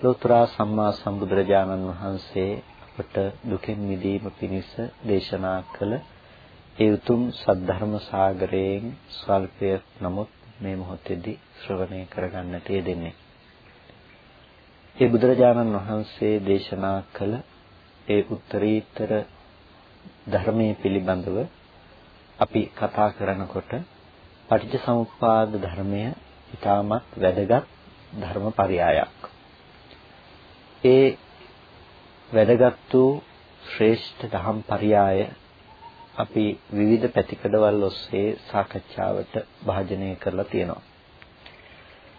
ලෝතර සම්මා සම්බුදුරජාණන් වහන්සේ අපට දුකෙන් මිදීම පිණිස දේශනා කළ ඒ උතුම් සද්ධර්ම සාගරයෙන් ස්වල්පය නමුත් මේ මොහොතේදී ශ්‍රවණය කරගන්නට යෙදෙන්නේ. ඒ බුදුරජාණන් වහන්සේ දේශනා කළ ඒ උත්තරීතර ධර්මයේ පිළිබඳව අපි කතා කරනකොට පටිච්චසමුප්පාද ධර්මය ඊටමත් වැදගත් ධර්මපරයයක්. ඒ වැදගත් වූ ශ්‍රේෂ්ඨ ධම් පරයය අපි විවිධ පැතිකඩවල් ඔස්සේ සාකච්ඡාවට භාජනය කරලා තියෙනවා.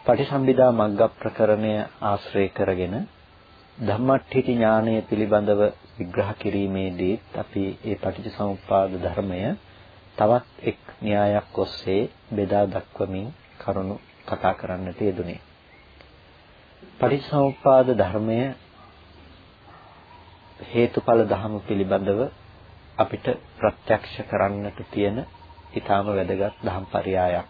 පටිසම්භිදා මග්ග ප්‍රකරණය ආශ්‍රය කරගෙන ධම්මට්ඨිති ඥානය පිළිබඳව විග්‍රහ කිරීමේදී අපි මේ පටිච්චසමුප්පාද ධර්මය තවත් එක් න්‍යායක් ඔස්සේ බෙදා දක්වමින් කරුණු කතා කරන්නට යෙදුනේ. පටිච්චසමුප්පාද ධර්මය හේතුඵල ධර්ම පිළිබඳව අපිට ප්‍රත්‍යක්ෂ කරන්නට තියෙන ඊටාම වැදගත් ධම් පරයයක්.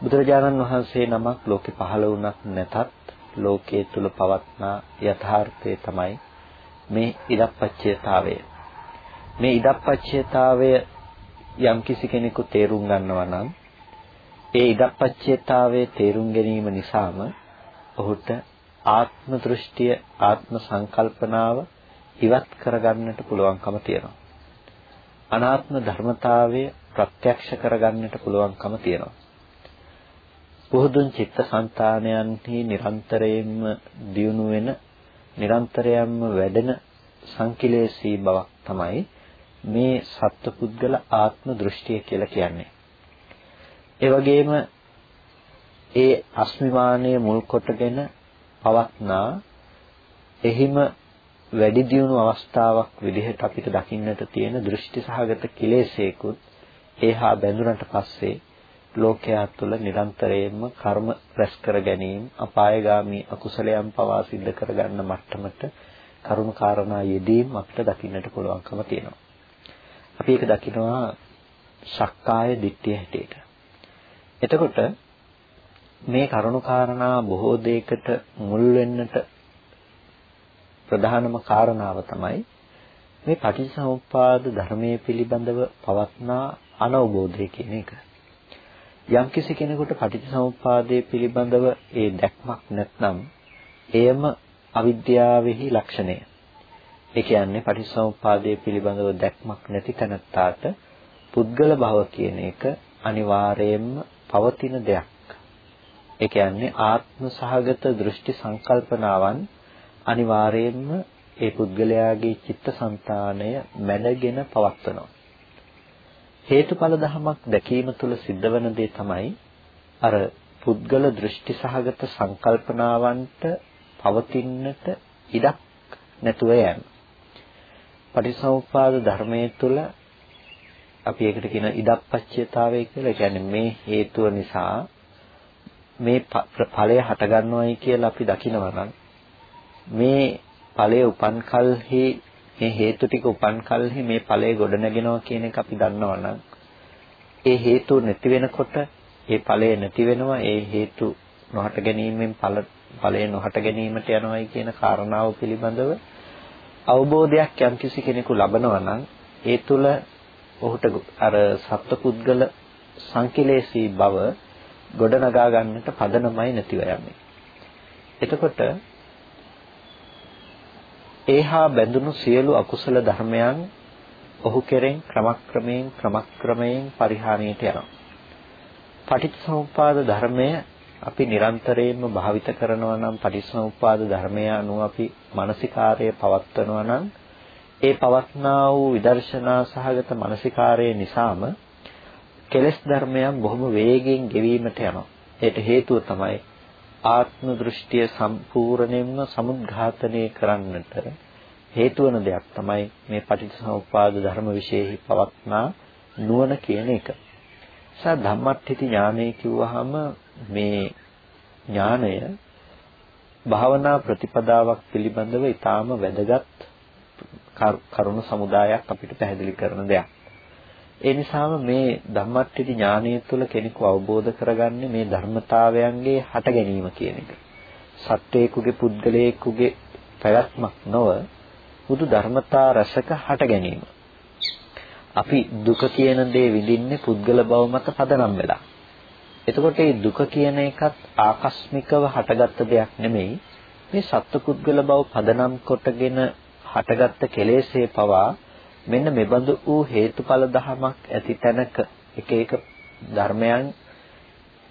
බුදුරජාණන් වහන්සේ නමක් ලෝකේ පහළ වුණත් නැතත් ලෝකයේ තුල පවත්නා යථාර්ථය තමයි මේ ඉදප්පච්චයතාවය. මේ ඉදප්පච්චයතාවය යම්කිසි කෙනෙකු තේරුම් ගන්නවා නම් ඒ ඉදප්පච්චයතාවයේ තේරුම් ගැනීම නිසාම ඔහුට ආත්ම දෘෂ්ටිය ආත්ම සංකල්පනාව ඉවත් කරගන්නට පුළුවන්කම තියෙනවා. අනාත්ම ධර්මතාවය ප්‍රත්‍යක්ෂ කරගන්නට පුළුවන්කම තියෙනවා. පුහුදුන් චිත්තසංතානයන්හි නිරන්තරයෙන්ම දියුණු වෙන නිරන්තරයෙන්ම වැඩෙන සංකිලේශී බවක් තමයි මේ සත්පුද්ගල ආත්ම දෘෂ්ටිය කියලා කියන්නේ. ඒ වගේම ඒ අස්මිමානයේ මුල් කොටගෙන පවත්නා එහිම වැඩි දියුණු අවස්ථාවක් විදිහට අපිට දකින්නට තියෙන දෘෂ්ටි සහගත කිලෙසේකුත් ඒහා බැඳුනට පස්සේ ලෝකයා තුළ නිරන්තරයෙන්ම කර්ම රැස් කර ගැනීම අපායগামী අකුසලයන් පවා සිද්ධ කරගන්න මට්ටමට කරුණු කාරණා යෙදීම් අපිට දකින්නට පුළුවන්කම තියෙනවා. අපි ඒක දකිනවා ශක්කාය දිට්ඨිය හැටියට. එතකොට මේ කරුණු කාරණා බොහෝ දෙයකට මුල් වෙන්නට ප්‍රධානම කාරණාව තමයි මේ පටිච්චසමුප්පාද ධර්මයේ පිළිබඳව පවත්නා අනවබෝධය කියන එක. යම්කිසි කෙනෙකුට පටිච්චසමුප්පාදයේ පිළිබඳව ඒ දැක්මක් නැත්නම් එයම අවිද්‍යාවෙහි ලක්ෂණය. ඒ කියන්නේ පටිච්චසමුප්පාදයේ පිළිබඳව දැක්මක් නැති තැනත්තාට පුද්ගල භව කියන එක අනිවාර්යයෙන්ම පවතින දෙයක්. ඒ කියන්නේ ආත්ම සහගත දෘෂ්ටි සංකල්පනාවන් අනිවාර්යයෙන්ම ඒ පුද්ගලයාගේ චිත්තසංතානය මැඩගෙන පවත්වනවා. හේතුඵල ධමයක් දැකීම තුළ සිද්ධවන දේ තමයි අර පුද්ගල දෘෂ්ටි සහගත සංකල්පනාවන්ට පවතින්නට ඉඩක් නැතුව යෑම. පටිසමුප්පාද ධර්මයේ තුල අපි ඒකට කියන ඉදප්පච්චයතාවය කියලා. කියන්නේ මේ හේතුව නිසා මේ ඵලය හටගන්නවයි කියලා අපි දකිනවා නම් මේ ඵලය උපන් කල්හි මේ හේතු ටික උපන් කල්හි මේ ඵලය ගොඩනගෙනවා කියන එක අපි දන්නවා නම් ඒ හේතු නැති වෙනකොට ඒ ඵලය නැති වෙනවා ඒ හේතු නොහට ගැනීමෙන් ඵල ඵලය නොහට ගැනීමට යනවායි කියන කාරණාව පිළිබඳව අවබෝධයක් යම්කිසි කෙනෙකු ලබනවා නම් ඒ තුල ඔහුට අර සත්පුද්ගල සංකිලේශී බව ගොඩනගා ගන්නට පදනමයි නැතිව යන්නේ. එතකොට ඒහා බැඳුණු සියලු අකුසල ධර්මයන් ඔහු කෙරෙන් ක්‍රමක්‍රමයෙන් ක්‍රමක්‍රමයෙන් පරිහානියට යනවා. පටිච්චසමුප්පාද ධර්මය අපි නිරන්තරයෙන්ම භාවිත කරනවා නම් පටිච්චසමුප්පාද ධර්මය අනුව අපි මානසිකාර්යය පවත්වනවා නම් ඒ පවත්නා වූ විදර්ශනා සහගත මානසිකාර්යය නිසාම කෙලෙස් ධර්මයන් බොහොම වේගෙන් ගෙවීමට යනවා. ඒට හේතුව තමයි ආත්ම දෘෂ්ටිය සම්පූර්ණයෙන්ම සමුද්ඝාතනය කරන්නට හේතු වන දෙයක් තමයි මේ පටිච්චසමුප්පාද ධර්ම විශේෂයි පවත්නා නුවණ කියන එක. සා ධම්මට්ඨිති ඥානය කිව්වහම මේ ඥානය භාවනා ප්‍රතිපදාවක් පිළිබඳව ඊටාම වැදගත් කරුණු සමුදායක් අපිට පැහැදිලි කරන දෙයක්. ඒ නිසාම මේ ධම්මට්ඨිති ඥානය තුළ කෙනෙකු අවබෝධ කරගන්නේ මේ ධර්මතාවයන්ගේ හට ගැනීම කියන එක. සත්වේකුගේ පුද්ගලයෙකුගේ පැවැත්මක් නොව බුදු ධර්මතා රසක හට ගැනීම. අපි දුක කියන දේ විඳින්නේ පුද්ගල බව මත පදනම් වෙලා. එතකොට මේ දුක කියන එකත් ආකස්මිකව හටගත්ත දෙයක් නෙමෙයි. මේ සත්පුද්ගල බව පදනම් කොටගෙන හටගත්ත කෙලෙස්ේ පවා මෙන්න මෙබඳු වූ හේතුඵල ධමයක් ඇති තැනක එක එක ධර්මයන්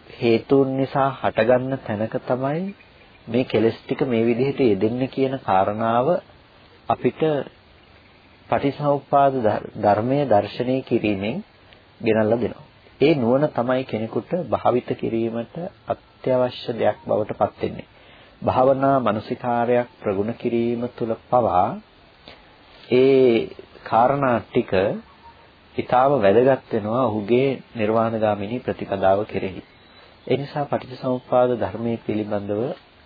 හේතුන් නිසා හටගන්න තැනක තමයි මේ කෙලස් ටික මේ විදිහට යෙදෙන්නේ කියන කාරණාව අපිට පටිසමුප්පාද ධර්මයේ දර්ශනය කිරීමෙන් ගෙනල්ලා දෙනවා. ඒ නුවණ තමයි කෙනෙකුට භාවිත කිරීමට අත්‍යවශ්‍ය දෙයක් බවට පත් වෙන්නේ. භාවනා මානසිකාරයක් ප්‍රගුණ කිරීම තුළ පවා ඒ කාරණා ටික ඊටාව වැදගත් වෙනවා ඔහුගේ නිර්වාණගාමිනී ප්‍රතිපදාව කෙරෙහි. ඒ නිසා පටිච්චසමුප්පාද ධර්මයේ පිළිබඳව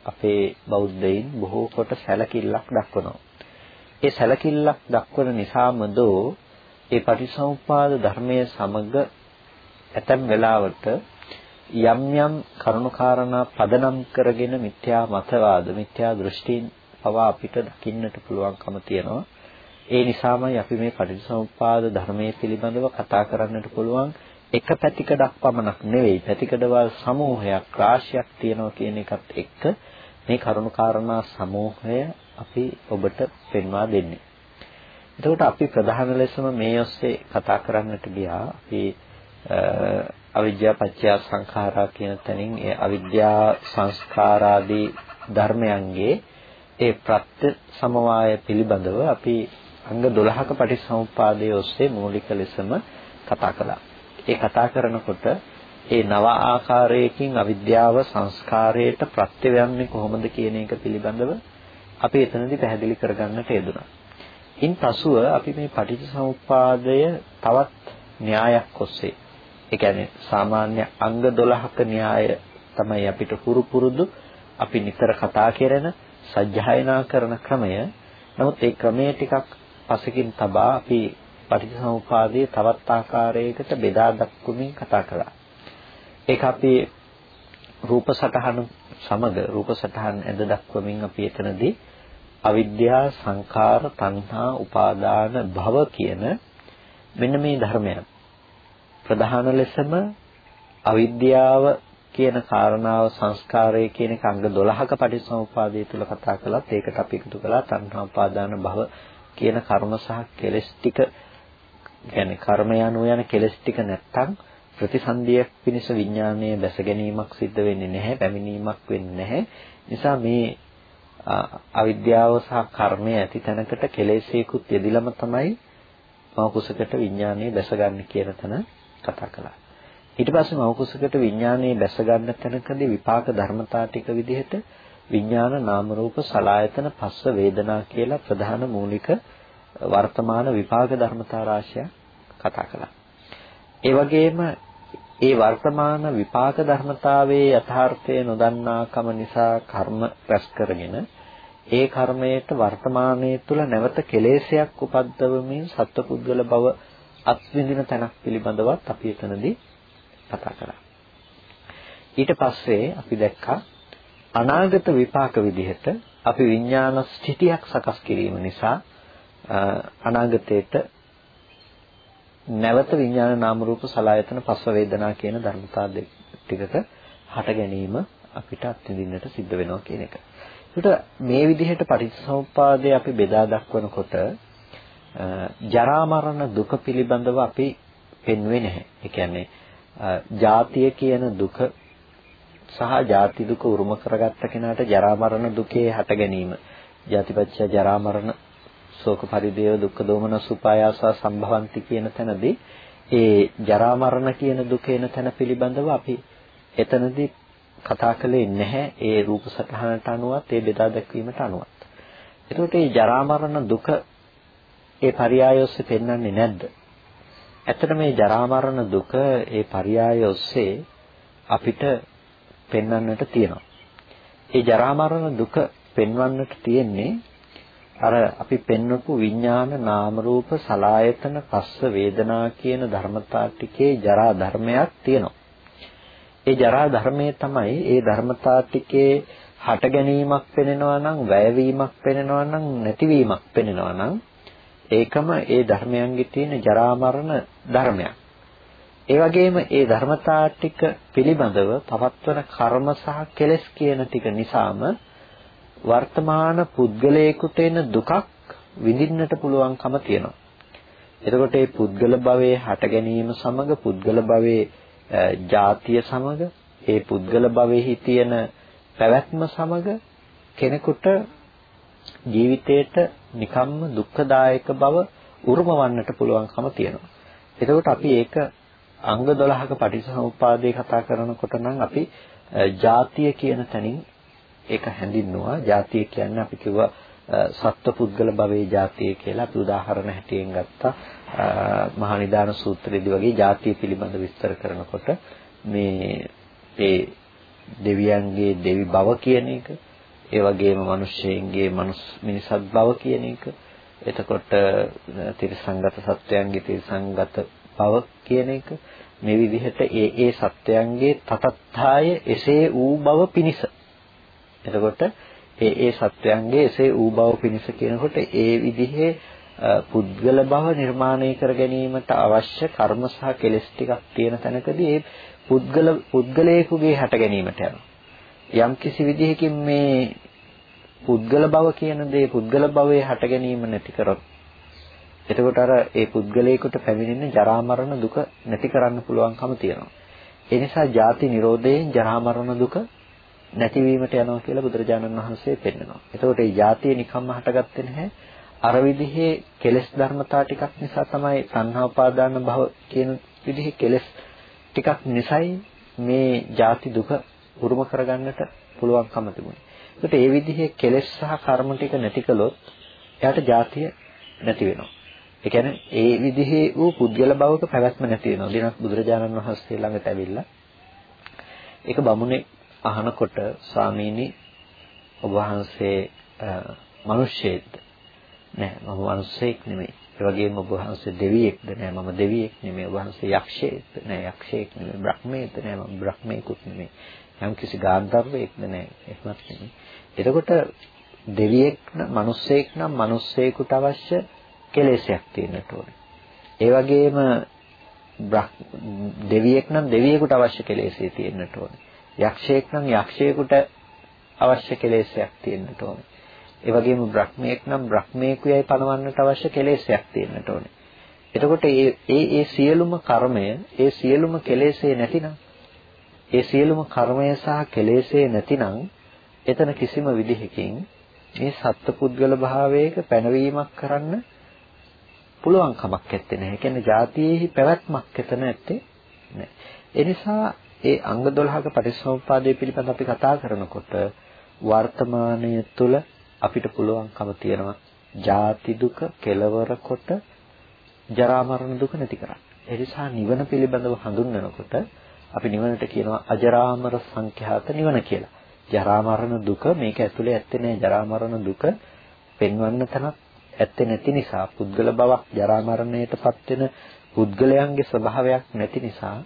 අපේ බෞද්ධයින් බොහෝ කොට සැලකිල්ලක් දක්වනවා. ඒ සැලකිල්ලක් දක්වන නිසාම දෝ ඒ පටිසමුප්පාද ධර්මයේ සමග ඇතැම් වෙලාවට යම් යම් කරුණාකාරණා පදනම් කරගෙන මිත්‍යා මතවාද මිත්‍යා දෘෂ්ටීන් පවා අපිට දකින්නට පුළුවන්කම තියෙනවා ඒ නිසාමයි අපි මේ පටිච්චසමුප්පාද ධර්මයේ පිළිබඳව කතා කරන්නට පුළුවන් එක පැතිකඩක් පමණක් නෙවෙයි පැතිකඩවල් සමූහයක් රාශියක් තියෙනවා කියන එකත් එක්ක මේ කරුණාකාරණා සමූහය අපි ඔබට පෙන්වා දෙන්නේ. එතකොට අපි ප්‍රධාන ලෙසම මේ ඔස්සේ කතා කරන්නට ගියා අපි අවිද්‍යා පත්‍ය සංඛාරා කියන තැනින් ඒ අවිද්‍යා සංස්කාරාදී ධර්මයන්ගේ ඒ ප්‍රත්‍ය සමவாய පිළිබඳව අපි අංග 12ක පටිච්චසමුප්පාදයේ ඔස්සේ මූලික ලෙසම කතා කළා. ඒ කතා කරනකොට ඒ නව ආකාරයකින් අවිද්‍යාව සංස්කාරයට ප්‍රත්‍ය වෙන්නේ කොහොමද කියන එක පිළිබඳව අපි එතනදී පැහැදිලි කරගන්නට යෙදුණා. ඉන් පසුව අපි මේ පටිච්චසමුප්පාදය තවත් න්‍යායක් ඔස්සේ ඒ කියන්නේ සාමාන්‍ය අංග 12ක න්‍යාය තමයි අපිට හුරු පුරුදු අපි නිතර කතා කරන සජ්ජායනා කරන ක්‍රමය. නමුත් ඒ ක්‍රමයේ ටිකක් පසකින් තබා අපි පටිච්චසමුපාදයේ තවත් ආකාරයකට බෙදා දක්වමින් කතා කළා. ඒක අපි රූප සටහන සමග රූප සටහන් ඇඳ දක්වමින් අපි එතනදී අවිද්‍යා සංඛාර තණ්හා උපාදාන භව කියන මෙන්න මේ ධර්මයන් ප්‍රධාන ලෙසම අවිද්‍යාව කියන කාරණාව සංස්කාරය කියන එක අංග 12ක පටිච්චසමුපාදය තුල කතා කළත් ඒකට අපි එකතු කළා තණ්හා උපාදාන භව කියන කර්ම සහ කෙලෙස් ටික කියන්නේ කර්ම යනු යන කෙලෙස් ටික නැත්තම් ප්‍රතිසන්දියක් පිණිස විඥානයේ දැස ගැනීමක් සිද්ධ වෙන්නේ නැහැ පැමිණීමක් වෙන්නේ නැහැ නිසා මේ අවිද්‍යාව සහ කර්මය ඇති තැනකට කෙලෙසේකුත් යෙදිලම තමයි මව කුසකට විඥානයේ දැසගන්නේ කියන තැන කතා කළා. ඊට පස්සේ මව කුසකට විඥානයේ දැස ගන්න තැනකදී විපාක ධර්මතා ටික විදිහට විඥාන නාම රූප සලායතන පස්ස වේදනා කියලා ප්‍රධාන මූලික වර්තමාන විපාක ධර්මතා රාශියක් කතා කළා. ඒ වගේම ඒ වර්තමාන විපාක ධර්මතාවයේ යථාර්ථය නොදන්නාකම නිසා කර්ම රැස් කරගෙන ඒ කර්මයට වර්තමානයේ තුල නැවත කෙලෙසයක් උපද්දවමින් සත්පුද්ගල බව අත්විඳින තැනක් පිළිබඳවත් අපි එතනදී කතා කරා. ඊට පස්සේ අපි දැක්කා අනාගත විපාක විදිහට අපි විඥාන ස්ථිතියක් සකස් කිරීම නිසා අනාගතයට නැවත විඥාන නාම රූප සලආයතන පස්ව වේදනා කියන ධර්මතා ටිකක හට ගැනීම අපිට අත්විඳින්නට සිද්ධ වෙනවා කියන එක. ඒකට මේ විදිහට පටිච්චසමුප්පාදය අපි බෙදා දක්වනකොට ජරා මරණ දුක පිළිබඳව අපි පෙන්වෙන්නේ නැහැ. ඒ කියන්නේ ජාතිය කියන දුක සහ ජාති දුක උරුම කරගත්ත කෙනාට ජරා මරණ දුකේ හට ගැනීම. ජාතිපච්ච ජරා මරණ ශෝක පරිදේව දුක්ඛ දෝමන සුපායාස සම්භවಂತಿ කියන තැනදී ඒ ජරා මරණ කියන දුක එන තැන පිළිබඳව අපි එතනදී කතා කළේ නැහැ ඒ රූප සටහනට අනුවත් ඒ බෙදා දැක්වීමට අනුවත්. එතකොට මේ ජරා මරණ දුක ඒ පරයය ඔස්සේ පෙන්වන්නේ නැද්ද? ඇත්තට මේ ජරා මරණ දුක ඒ පරයය ඔස්සේ අපිට පෙන්වන්නට තියෙනවා. ඒ ජරා මරණ දුක පෙන්වන්නට තියෙන්නේ අර අපි පෙන්වපු විඥාන නාම රූප සලායතන පස්ස වේදනා කියන ධර්මතා ටිකේ ජරා ධර්මයක් තියෙනවා. ඒ ජරා ධර්මයේ තමයි ඒ ධර්මතා ටිකේ හට ගැනීමක් පෙනෙනවා නම් වැයවීමක් පෙනෙනවා නම් නැතිවීමක් පෙනෙනවා නම් ඒකම ඒ ධර්මයන්ගේ තියෙන ජරා මරණ ධර්මයක්. ඒ වගේම ඒ ධර්මතා ටික පිළිබඳව පවත්වන කර්ම සහ කෙලෙස් කියන ටික නිසාම වර්තමාන පුද්ගලයෙකුට එන දුකක් විඳින්නට පුළුවන්කම තියෙනවා. එතකොට මේ පුද්ගල භවයේ හට ගැනීම සමග පුද්ගල භවයේ ජාතිය සමග ඒ පුද්ගල භවෙහි තියෙන පැවැත්ම සමග කෙනෙකුට ජීවිතේට නිකම්ම දුක්ඛදායක බව උරුමවන්නට පුළුවන්කම තියෙනවා. එතකොට අපි ඒක අංග 12ක පටිච්චසමුප්පාදේ කතා කරනකොට නම් අපි ජාතිය කියන තැනින් ඒක හැඳින්නුවා. ජාතිය කියන්නේ අපි කිව්වා සත්පුද්ගල භවයේ ජාතිය කියලා අපි උදාහරණ හැටියෙන් ගත්තා. මහා නිදාන සූත්‍රයේදී වගේ ජාතිය පිළිබඳ විස්තර කරනකොට මේ ඒ දෙවියන්ගේ දෙවි බව කියන එක ඒ වගේම මිනිස්සෙන්ගේ මනුස් මිනිසත් බව කියන එක එතකොට තිරසංගත සත්වයන්ගේ තිරසංගත බව කියන එක මේ විදිහට ඒ ඒ සත්වයන්ගේ තතත්ථාය එසේ වූ බව පිනිස එතකොට ඒ ඒ සත්වයන්ගේ එසේ ඌ බව පිණිස කියනකොට ඒ විදිහේ පුද්ගල බව නිර්මාණය කර ගැනීමට අවශ්‍ය කර්ම සහ කෙලෙස් ටිකක් තියෙන තැනකදී ඒ පුද්ගල පුද්ගලයෙකුගේ හැට ගැනීමට යනවා. යම් කිසි විදිහකින් මේ පුද්ගල බව කියන දේ පුද්ගල භවයේ හැට ගැනීම නැති කරොත් එතකොට අර ඒ පුද්ගලයාට පැමිණෙන ජරා මරණ දුක නැති කරන්න පුළුවන්කම තියෙනවා. ඒ නිසා ජාති නිරෝධයෙන් ජරා මරණ දුක නැතිවීමට යනවා කියලා බුදුරජාණන් වහන්සේ පෙන්නනවා. එතකොට මේ ජාතිය නිකම්ම හටගත්තේ නැහැ. අර විදිහේ කෙලෙස් ධර්මතා ටිකක් නිසා තමයි සංහාපාදාන භව කියන විදිහේ කෙලෙස් ටිකක් නිසයි මේ ජාති දුක උරුම කරගන්නට පුළුවන්කම තිබුණේ. ඒකට ඒ විදිහේ කෙලෙස් සහ කර්ම ටික නැති කළොත් එයාට ජාතිය නැති වෙනවා. ඒ කියන්නේ ඒ විදිහේ වූ පුද්ගල භවක පැවැත්ම නැති වෙනවා. දිනක් බුදුරජාණන් වහන්සේ ළඟට ඇවිල්ලා ඒක බමුණේ අහනකොට ස්වාමීනි ඔබ වහන්සේ මිනිස්සෙක්ද? නෑ මම මිනිස්සෙක් නෙමෙයි. ඒ වගේම ඔබ වහන්සේ දෙවියෙක්ද? නෑ මම දෙවියෙක් නෙමෙයි. ඔබ වහන්සේ යක්ෂයෙක්ද? නෑ යක්ෂයෙක් නෙමෙයි. බ්‍රහ්මයෙක්ද? නෑ මම බ්‍රහ්මයෙකුත් නෙමෙයි. යම් කිසි ගාන්ධර්වයෙක්ද නෑ එහෙමත් නෙමෙයි. එතකොට දෙවියෙක් නම් මිනිස්සෙක් නම් මිනිස්සෙකුට අවශ්‍ය කෙලෙසයක් තියෙන්නට ඕනේ ඒ වගේම දෙවියෙක් නම් දෙවියෙකුට අවශ්‍ය කෙලෙසේ තියෙන්නට ඕනේ යක්ෂයෙක් නම් යක්ෂයෙකුට අවශ්‍ය කෙලෙසයක් තියෙන්නට ඕනේ. ඒ වගේම බ්‍රහ්මයෙක් නම් බ්‍රහ්මයෙකුයයි පනවන්නට අවශ්‍ය කෙලෙසයක් තියෙන්නට ඕනේ. එතකොට මේ ඒ ඒ සියලුම කර්මය, ඒ සියලුම කෙලෙසේ නැතිනම් ඒ සියලුම කර්මය සහ කෙලෙසේ නැතිනම් එතන කිසිම විදිහකින් මේ සත්පුද්ගල භාවයක පැනවීමක් කරන්න පුළුවන් කමක් නැත්තේ නෑ. ඒ කියන්නේ જાතියේහි පැවැත්මක් එතන නැත්තේ නෑ. ඒ නිසා ඒ අංග 12ක පටිච්චසමුප්පාදය පිළිබඳ අපි කතා කරනකොට වර්තමානය තුළ අපිට පුළුවන්කම තියෙනවා ජාති දුක කෙලවර කොට ජරා මරණ දුක නැති කරන්න. ඒ නිසා නිවන පිළිබඳව හඳුන්වනකොට අපි නිවනට කියනවා අජරාමර සංඛ්‍යාත නිවන කියලා. ජරා මරණ දුක මේක ඇතුලේ ඇත්තේ නෑ ජරා මරණ දුක පෙන්වන්න තනක් ඇත්තේ නැති නිසා පුද්ගල බවක් ජරා මරණයටපත් වෙන පුද්ගලයන්ගේ ස්වභාවයක් නැති නිසා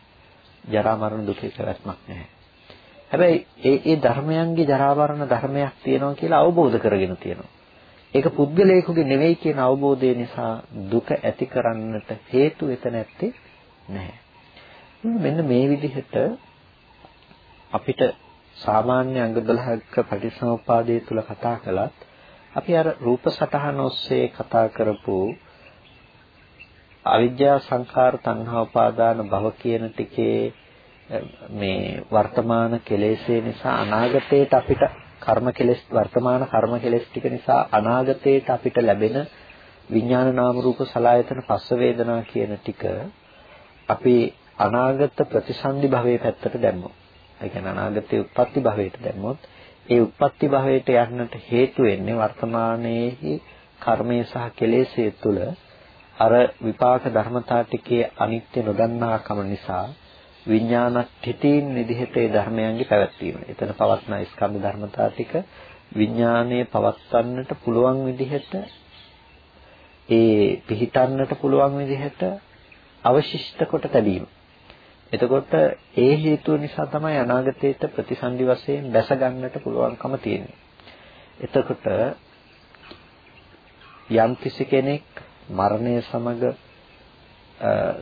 ජරා මරණ දුකේ පැවැත්මක් නැහැ. හැබැයි ඒ ඒ ධර්මයන්ගේ ජරා මරණ ධර්මයක් තියෙනවා කියලා අවබෝධ කරගෙන තියෙනවා. ඒක පුද්ගලයෙකුගේ නෙවෙයි කියන අවබෝධය නිසා දුක ඇති කරන්නට හේතු එතන ඇත්තේ නැහැ. මෙන්න මේ විදිහට අපිට සාමාන්‍ය අංග 12ක පටිච්චසමුප්පාදයේ තුල කතා කළත් අපි අර රූප සටහන ඔස්සේ කතා කරපු අවිද්‍යා සංඛාර තණ්හා උපාදාන භව කියන ටිකේ මේ වර්තමාන කෙලෙස්ේ නිසා අනාගතයට අපිට කර්ම කෙලෙස් වර්තමාන කර්ම කෙලෙස් ටික නිසා අනාගතයට අපිට ලැබෙන විඥාන නාම රූප සලආයතන පස්ස වේදනා කියන ටික අපි අනාගත ප්‍රතිසන්දි භවයේ පැත්තට දැම්මොත් ඒ කියන්නේ අනාගතයේ උත්පත්ති භවයට දැම්මොත් ඒ උත්පත්ති භවයට යන්නට හේතු වෙන්නේ වර්තමානයේහි කර්මය සහ කෙලෙස්ය තුළ අර විපාක ධර්මතා ටිකේ අනිත්‍ය නොදන්නාකම නිසා විඥාන තිතින් විදිහට ඒ ධර්මයන්ගේ පැවැත්වීම. එතන පවත්න ස්කන්ධ ධර්මතා ටික විඥානයේ පවත්වන්නට පුළුවන් විදිහට ඒ පිහිටන්නට පුළුවන් විදිහට අවශිෂ්ට කොට තැබීම. එතකොට ඒ හේතුව නිසා තමයි අනාගතයට ප්‍රතිසන්දි වශයෙන් දැස ගන්නට පුළුවන්කම තියෙන්නේ. එතකොට යම් කිසි කෙනෙක් මරණය සමග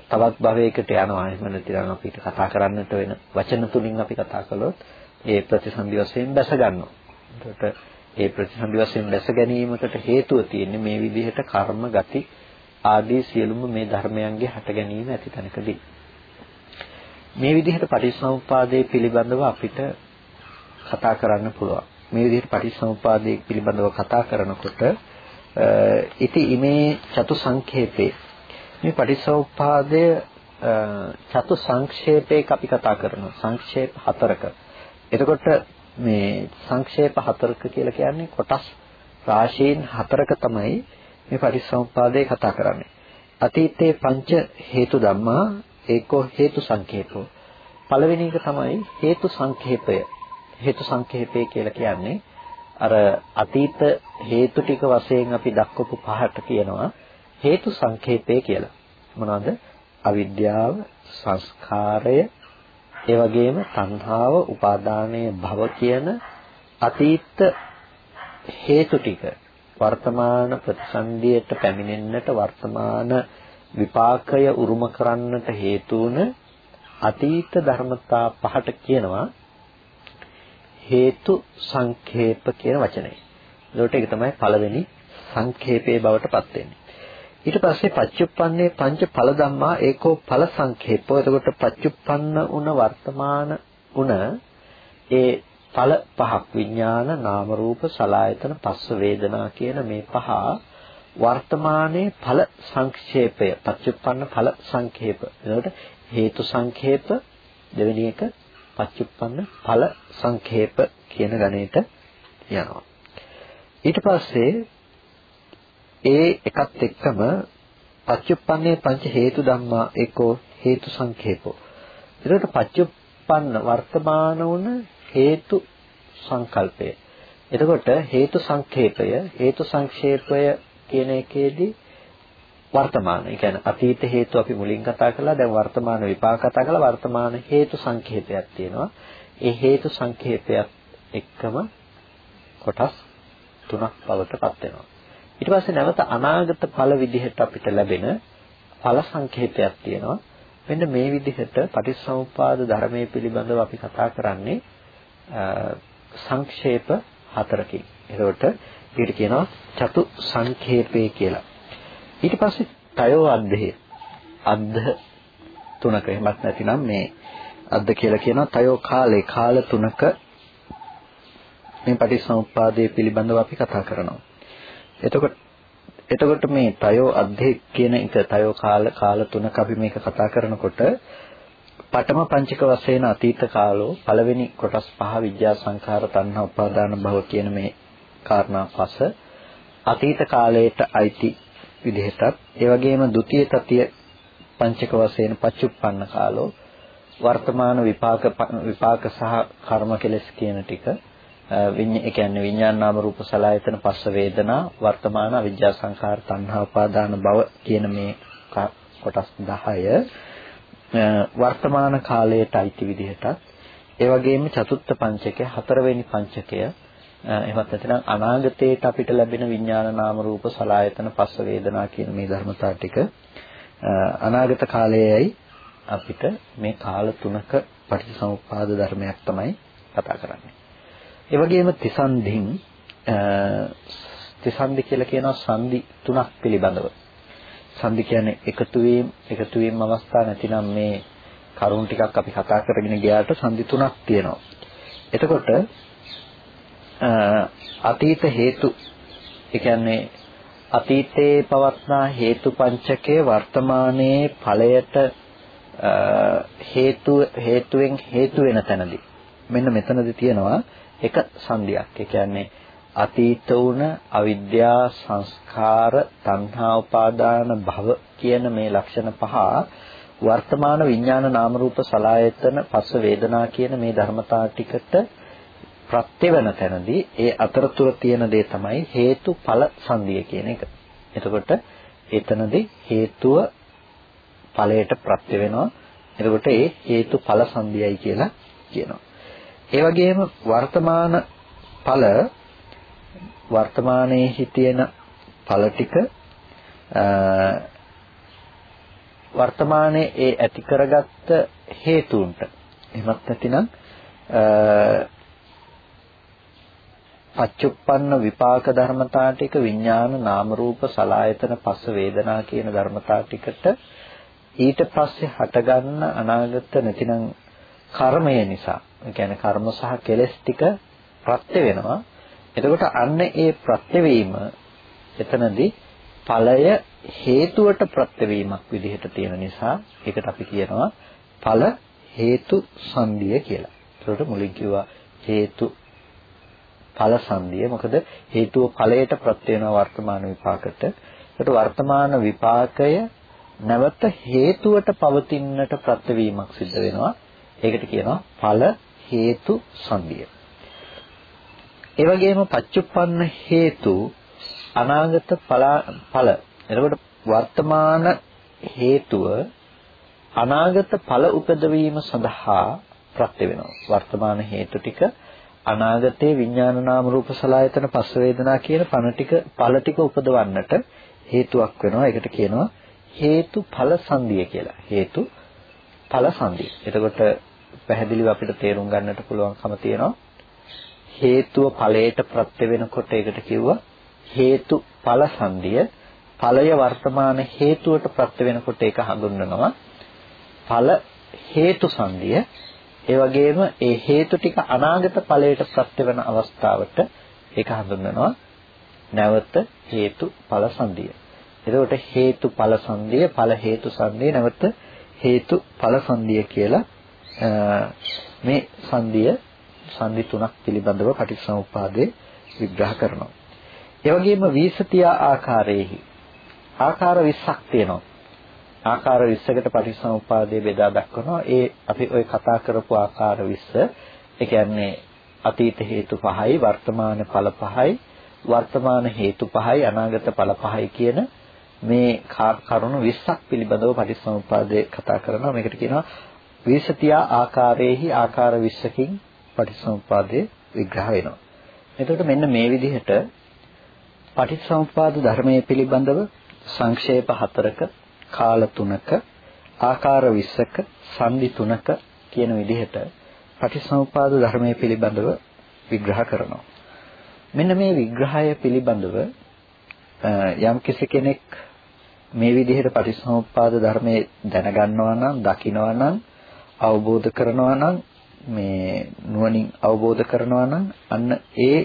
තවත් භවයකට යනවා එහෙම නැතිනම් අපිට කතා කරන්නට වෙන වචන තුලින් අපි කතා කළොත් ඒ ප්‍රතිසන්දි වශයෙන් දැස ගන්නවා. එතකොට ඒ ප්‍රතිසන්දි වශයෙන් දැස ගැනීමකට හේතුව තියෙන්නේ මේ විදිහට කර්ම ගති ආදී සියලුම මේ ධර්මයන්ගේ හට ගැනීම ඇති තැනකදී. මේ විදිහට පටිච්චසමුප්පාදයේ පිළිබඳව අපිට කතා කරන්න පුළුවන්. මේ විදිහට පටිච්චසමුප්පාදයේ පිළිබඳව කතා කරනකොට ඉති ඉමේ චතු සංඛේපේ මේ පටිච්චසමුප්පාදය චතු සංක්ෂේපයක අපි කතා කරනවා. සංක්ෂේප හතරක. එතකොට මේ සංක්ෂේප හතරක කියලා කියන්නේ කොටස් රාශීන් හතරක තමයි මේ පටිච්චසමුප්පාදේ කතා කරන්නේ. අතීතේ පංච හේතු ධම්මා ඒකෝ හේතු සංකේපෝ. පළවෙනි එක තමයි හේතු සංකේපය. හේතු සංකේපය කියලා කියන්නේ අර අතීත හේතු ටික වශයෙන් අපි දක්වපු පහට කියනවා හේතු සංකේපය කියලා. මොනවද? අවිද්‍යාව, සංස්කාරය, ඒ වගේම තණ්හාව, උපාදානය, භව කියන අතීත හේතු ටික වර්තමාන ප්‍රතිසන්දියට පැමිණෙන්නට වර්තමාන විපාකය උරුම කරන්නට හේතු අතීත ධර්මතා පහට කියනවා හේතු සංඛේප කියන වචනය. ඒකට ඒක තමයි පළවෙනි සංඛේපයේ බවට පත් වෙන්නේ. ඊට පස්සේ පච්චුප්පන්නේ පංච ඵල ධම්මා ඒකෝ ඵල සංඛේපෝ. එතකොට පච්චුප්පන්න උන වර්තමාන උන ඒ ඵල පහක් විඥාන නාම රූප සලායතන පස්ස වේදනා කියන මේ පහ වර්තමානයේ ඵල සංක්ෂේපය පච්චුප්පන්න ඵල සංඛේප. එතකොට හේතු සංඛේප දෙවෙනි එක පච්චුප්පන්න ඵල සංඛේප කියන ගණේට යනවා. ඊට පස්සේ ඒ එකත් එක්කම පච්චුප්පන්නේ පංච හේතු ධම්මා ඒකෝ හේතු සංඛේපෝ. ඒකට පච්චුප්පන්න වර්තමාන වුණ හේතු සංකල්පය. එතකොට හේතු සංඛේපය හේතු සංක්ෂේපය කියන එකේදී වර්තමාන. ඒ කියන්නේ අතීත හේතු අපි මුලින් කතා කළා. දැන් වර්තමාන විපාක කතා කළා. වර්තමාන හේතු සංඛේපයක් තියෙනවා. ඒ හේතු සංඛේපයත් එක්කම කොටස් තුනක් බවට පත් වෙනවා. ඊට පස්සේ නැවත අනාගත ඵල විදිහට අපිට ලැබෙන ඵල සංකේතයක් තියෙනවා. මෙන්න මේ විදිහට පටිච්චසමුප්පාද ධර්මයේ පිළිබඳව අපි කතා කරන්නේ සංක්ෂේප හතරකින්. ඒකට ඊට කියනවා චතු සංඛේපේ කියලා. ඊට පස්සේ තයෝ අද්දේ අද්ද තුනක එහෙමත් නැතිනම් මේ අද්ද කියලා කියනවා තයෝ කාලේ කාල තුනක මේ පටිච්චසමුප්පාදයේ පිළිබඳව අපි කතා කරනවා. එතකොට එතකොට මේ තයෝ අධ්‍යෙක් කියන එක තයෝ කාල කාල තුනක අපි මේක කතා කරනකොට පඨම පංචක වශයෙන් අතීත කාලෝ පළවෙනි කොටස් පහ විද්‍යා සංඛාර තණ්හා උපාදාන භව කියන මේ කාරණා පස අතීත කාලයට අයිති විදිහටත් ඒ වගේම ဒ ුතිය තතිය පංචක වශයෙන් පච්චුප්පන්න කාලෝ වර්තමාන විපාක විපාක සහ කර්ම කෙලස් කියන ටික විඤ්ඤා ඒ කියන්නේ විඤ්ඤාණ නාම රූප සලආයතන පස්ස වේදනා වර්තමාන අවිජ්ජා සංඛාර තණ්හා උපාදාන භව කියන මේ කොටස් 10 වර්තමාන කාලයට අයිති විදිහටත් ඒ වගේම චතුත්ථ පංචකය හතරවෙනි පංචකය එහෙමත් නැත්නම් අනාගතයට අපිට ලැබෙන විඥාන නාම රූප සලආයතන පස්ස වේදනා කියන මේ ධර්මතා ටික අනාගත කාලයේයි අපිට මේ කාල තුනක පටිච්චසමුප්පාද ධර්මයක් තමයි කතා කරන්නේ. ඒ වගේම තිසන්ධින් තිසන්ධි කියලා කියනවා සන්ධි තුනක් පිළිබඳව. සන්ධි කියන්නේ එකතු වීම, එකතු වීම අවස්ථා නැතිනම් මේ කරුණ ටිකක් අපි කතා කරගෙන ගියාට සන්ධි තුනක් තියෙනවා. එතකොට අතීත හේතු ඒ කියන්නේ අතීතයේ පවත්නා හේතු පංචකයේ වර්තමානයේ ඵලයට හේතු හේතුවෙන් හේතු වෙන තැනදී මෙන්න මෙතනදී තියෙනවා එක සංදියක්. ඒ කියන්නේ අතීත වුණ අවිද්‍යා සංස්කාර තණ්හා උපාදාන භව කියන මේ ලක්ෂණ පහ වර්තමාන විඥාන නාම රූප සලායතන පස්ස වේදනා කියන මේ ධර්මතා ටිකට ප්‍රත්‍ය වෙන තැනදී ඒ අතරතුර තියෙන දේ තමයි හේතුඵල සංදිය කියන එක. එතකොට එතනදී හේතුව ඵලයට ප්‍රත්‍ය වෙනවා. එතකොට ඒ හේතුඵල සංදියයි කියලා කියනවා. ඒ වගේම වර්තමාන ඵල වර්තමානයේ හිතෙන ඵල ටික වර්තමානයේ ඒ ඇති කරගත්ත හේතුන්ට එහෙමත් නැතිනම් පච්චුප්පන්න විපාක ධර්මතා ටික විඥාන නාම රූප සලායතන පස්ස වේදනා කියන ධර්මතා ටිකට ඊට පස්සේ හටගන්න අනාගත නැතිනම් කර්මය නිසා ඒ කියන්නේ කර්ම සහ කෙලෙස් ටික ප්‍රත්‍ය වෙනවා එතකොට අන්න ඒ ප්‍රත්‍ය වීම එතනදී ඵලය හේතුවට ප්‍රත්‍ය වීමක් විදිහට තියෙන නිසා ඒකට අපි කියනවා ඵල හේතු සංදිය කියලා. ඒකට මුලින් කිව්වා හේතු ඵල සංදිය. මොකද හේතුව ඵලයට ප්‍රත්‍ය වෙන වර්තමාන විපාකට. ඒකට වර්තමාන විපාකය නැවත හේතුවට පවතින්නට ප්‍රත්‍යවීමක් සිද්ධ වෙනවා. ඒකට කියනවා ඵල හේතු සංදිය. ඒ වගේම පච්චුප්පන්න හේතු අනාගත ඵල. එතකොට වර්තමාන හේතුව අනාගත ඵල උපදවීම සඳහා ප්‍රත්‍ය වෙනවා. වර්තමාන හේතු ටික අනාගතයේ විඥාන නාම රූප සලආයතන පස්ස වේදනා කියන පණ ටික ඵල ටික උපදවන්නට හේතුවක් වෙනවා. ඒකට කියනවා හේතු ඵල සංදිය කියලා. හේතු ඵල සංදිය. එතකොට පැහැදිලිව අපිට තේරුම් ගන්නට පුළුවන්කම තියෙනවා. හේතුව ඵලයට ප්‍රත්‍ය වෙනකොට ඒකට කිව්වා හේතු ඵල සංදිය. ඵලය වර්තමාන හේතුවට ප්‍රත්‍ය වෙනකොට ඒක හඳුන්වනවා ඵල හේතු සංදිය. ඒ වගේම ඒ හේතු ටික අනාගත ඵලයට ප්‍රත්‍ය වෙන අවස්ථාවට ඒක හඳුන්වනවා නැවත හේතු ඵල සංදිය. එතකොට හේතු ඵල සංදිය ඵල හේතු සංදිය නැවත හේතු ඵල සංදිය කියලා මේ සංදිය සංදි තුනක් පිළිබඳව පටිච්චසමුප්පාදේ විග්‍රහ කරනවා. ඒ වගේම වීසතිය ආකාරයේහි ආකාර 20ක් තියෙනවා. ආකාර 20කට පටිච්චසමුප්පාදේ බෙදා දක්වනවා. ඒ අපි ওই කතා කරපු ආකාර 20 ඒ කියන්නේ අතීත හේතු පහයි වර්තමාන ඵල පහයි වර්තමාන හේතු පහයි අනාගත ඵල පහයි කියන මේ කරුණු 20ක් පිළිබඳව පටිච්චසමුප්පාදේ කතා කරනවා. මේකට කියනවා විසතියා ආකාරයේහි ආකාර 20කින් පටිච්චසමුප්පාදේ විග්‍රහ වෙනවා. එතකොට මෙන්න මේ විදිහට පටිච්චසමුප්පාද ධර්මයේ පිළිබඳව සංක්ෂේප හතරක කාල තුනක ආකාර 20ක සංදි තුනක කියන විදිහට පටිච්චසමුපාද ධර්මයේ පිළිබඳව විග්‍රහ කරනවා. මෙන්න මේ විග්‍රහය පිළිබඳව යම් කෙනෙක් මේ විදිහට පටිච්චසමුපාද ධර්මයේ දැනගන්නවා නම් දකිනවා නම් අවබෝධ කරනවා නම් මේ නුවණින් අවබෝධ කරනවා නම් අන්න ඒ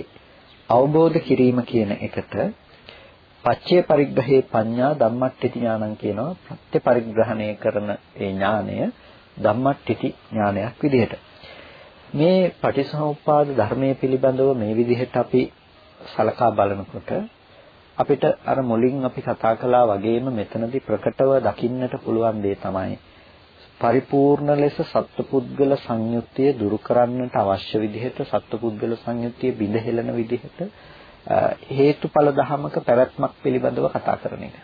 අවබෝධ කිරීම කියන එකට පච්චේ පරිග්‍රහේ පඤ්ඤා ධම්මට්ඨිති ඥානං කියනවා. ප්‍රත්‍ය පරිග්‍රහණය කරන ඒ ඥානය ධම්මට්ඨිති ඥානයක් විදිහට. මේ පටිසමුප්පාද ධර්මයේ පිළිබඳව මේ විදිහට අපි සලකා බලනකොට අපිට අර මුලින් අපි කතා කළා වගේම මෙතනදී ප්‍රකටව දකින්නට පුළුවන් දේ තමයි පරිපූර්ණ ලෙස සත්පුද්ගල සංයුක්තිය දුරු කරන්නට අවශ්‍ය විදිහට සත්පුද්ගල සංයුක්තිය බිඳහෙලන විදිහට හේතුඵල ධමක පැවැත්මක් පිළිබඳව කතා කරන එක.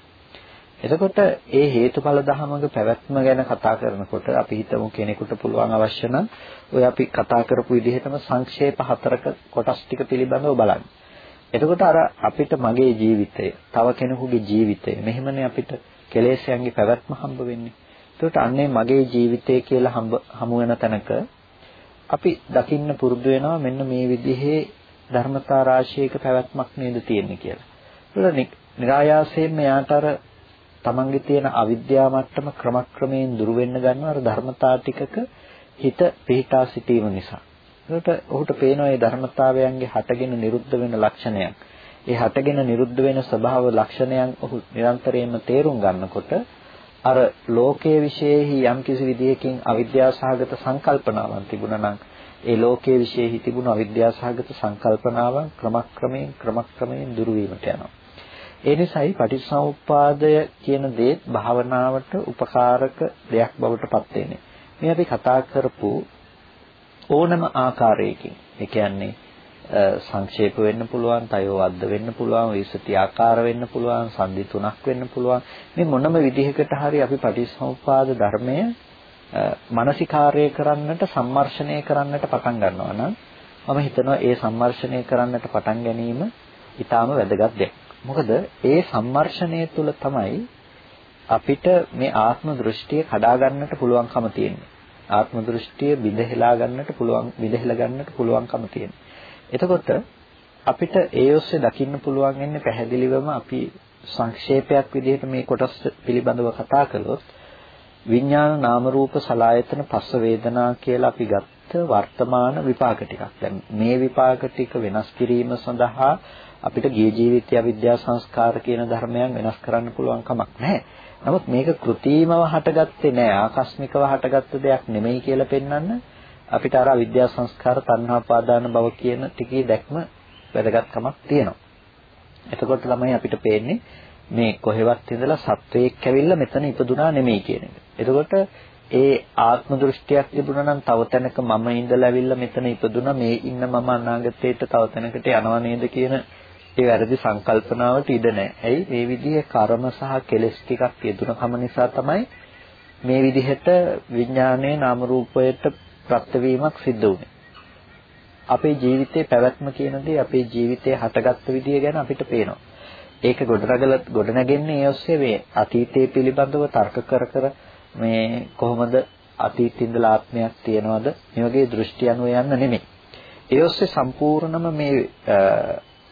එතකොට ඒ හේතුඵල ධමක පැවැත්ම ගැන කතා කරනකොට අපි හිතමු කෙනෙකුට පුළුවන් අවශ්‍ය නම් ඔය අපි කතා කරපු විදිහටම සංක්ෂේප හතරක කොටස් ටික පිළිබඳව බලන්න. එතකොට අර අපිට මගේ ජීවිතය, තව කෙනෙකුගේ ජීවිතය, මෙහෙමනේ අපිට කෙලෙස්යන්ගේ පැවැත්ම හම්බ වෙන්නේ. එතකොට අන්නේ මගේ ජීවිතය කියලා හම්බ හමු වෙන තැනක අපි දකින්න පුරුදු වෙනවා මෙන්න මේ විදිහේ ධර්මතා රාශියක පැවැත්මක් නේද තියෙන්නේ කියලා. ඒක නිරායාසයෙන්ම යාට අර තමන්ගේ තියෙන අවිද්‍යාව මට්ටම ක්‍රමක්‍රමයෙන් දුර වෙන්න ගන්නවා අර ධර්මතා ටිකක හිත පිහිටා සිටීම නිසා. ඒකට ඔහුට පේනවා මේ ධර්මතාවයන්ගේ හටගෙන නිරුද්ධ වෙන ලක්ෂණයක්. ඒ හටගෙන නිරුද්ධ වෙන ස්වභාව ලක්ෂණයන් ඔහු නිරන්තරයෙන්ම තේරුම් ගන්නකොට අර ලෝකයේ විශේෂෙහි යම්කිසි විදියකින් අවිද්‍යාව සහගත සංකල්පනාවක් තිබුණා නම් ඒ ලෝකයේ විශේෂයි තිබුණු අවිද්‍යාසහගත සංකල්පනාවන් ක්‍රමක්‍රමයෙන් ක්‍රමක්‍රමයෙන් දුරු වීමට යනවා. ඒ නිසායි පටිච්චසමුප්පාදය කියන දේ භාවනාවට උපකාරක දෙයක් බවට පත් වෙන්නේ. මේ අපි කතා කරපු ඕනම ආකාරයකින් ඒ කියන්නේ සංක්ෂේප වෙන්න පුළුවන්, තයෝවද්ද වෙන්න පුළුවන්, විසති ආකාර වෙන්න පුළුවන්, සංදි තුනක් වෙන්න පුළුවන්. මේ මොනම විදිහකට හරි අපි පටිච්චසමුප්පාද ධර්මය මානසිකාර්යය කරන්නට සම්මර්ෂණය කරන්නට පටන් ගන්නවා නම් මම හිතනවා ඒ සම්මර්ෂණය කරන්නට පටන් ගැනීම ඊටාම වැදගත් දෙයක්. මොකද ඒ සම්මර්ෂණය තුළ තමයි අපිට මේ ආත්ම දෘෂ්ටිය කඩා ගන්නට පුළුවන්කම තියෙන්නේ. ආත්ම දෘෂ්ටිය බිඳහෙලා ගන්නට පුළුවන් බිඳහෙලා ගන්නට පුළුවන්කම තියෙන්නේ. එතකොට අපිට ඒ ඔස්සේ දකින්න පුළුවන් වෙන්නේ පැහැදිලිවම අපි සංක්ෂේපයක් විදිහට මේ කොටස් පිළිබඳව කතා කළොත් විඥාන නාම රූප සලායතන පස්ස වේදනා කියලා අපි ගත්ත වර්තමාන විපාක ටිකක්. දැන් මේ විපාක ටික වෙනස් කිරීම සඳහා අපිට ගිය ජීවිතය අවිද්‍යා සංස්කාර කියන ධර්මයන් වෙනස් කරන්න පුළුවන් කමක් නැහැ. නමුත් මේක કૃතිමව හටගත්තේ නැහැ. ආකස්මිකව හටගත්ත දෙයක් නෙමෙයි කියලා පෙන්වන්න අපිට අර අවිද්‍යා සංස්කාර තණ්හා පාදාන භව කියන ටිකේ දැක්ම වැදගත්කමක් තියෙනවා. එතකොට තමයි අපිට පේන්නේ මේ කොහෙවත් ඉඳලා සත්වයක් ඇවිල්ලා මෙතන ඉපදුනා නෙමෙයි කියන එක. එතකොට ඒ ආත්ම දෘෂ්ටියක් තිබුණා නම් තව තැනක මම ඉඳලා ඇවිල්ලා මෙතන ඉපදුනා මේ ඉන්න මම අනාගතේට තව තැනකට යනවා නේද කියන ඒ වැරදි සංකල්පනාවට ඉඩ නැහැ. ඇයි මේ විදිහේ කර්ම සහ කෙලෙස් ටිකක් යෙදුනකම නිසා තමයි මේ විදිහට විඥානයේ නාම රූපයට ප්‍රත්‍යවීමක් සිද්ධ වුනේ. අපේ ජීවිතේ පැවැත්ම කියන දේ අපේ ජීවිතේ හටගත්ත විදිය ගැන අපිට පේනවා. ඒක ගොඩනගල ගොඩනගෙන්නේ ඒ ඔස්සේ මේ අතීතයේ පිළිබඳව තර්ක කර කර මේ කොහොමද අතීතේ ඉඳලා ආත්මයක් තියනවද මේ වගේ දෘෂ්ටි අනුව යන්න නෙමෙයි. ඒ ඔස්සේ සම්පූර්ණම මේ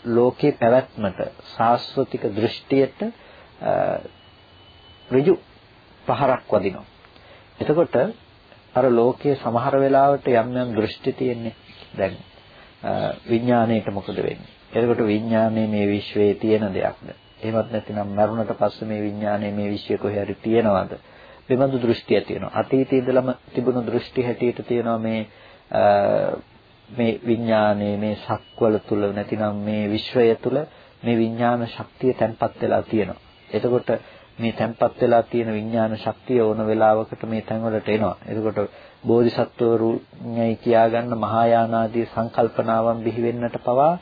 ලෝකේ පැවැත්මට සාස්වතික දෘෂ්ටියට ඍජු පහරක් වදිනවා. එතකොට අර ලෝකයේ සමහර වෙලාවට යම් යම් දෘෂ්ටි තියෙන්නේ. දැන් විඥාණයට මොකද වෙන්නේ? එතකොට විඥානයේ මේ විශ්වයේ තියෙන දෙයක්ද? එහෙමත් නැතිනම් මරුණට පස්සේ මේ විඥානයේ මේ විශ්වය කොහේ හරි තියෙනවද? බෙබඳු දෘෂ්ටිය තියෙනවා. අතීතයේ ඉඳලම තිබුණු දෘෂ්ටි හැටියට තියෙනවා මේ මේ විඥානයේ මේ සක්වල තුල නැතිනම් මේ විශ්වය තුල මේ විඥාන ශක්තිය තැන්පත් වෙලා තියෙනවා. එතකොට මේ තැන්පත් වෙලා තියෙන විඥාන ශක්තිය ඕන වෙලාවකට මේ තැන්වලට එනවා. එතකොට බෝධිසත්වරුන්යි කියාගන්න මහායානාදී සංකල්පනාවන් බිහි වෙන්නට පවා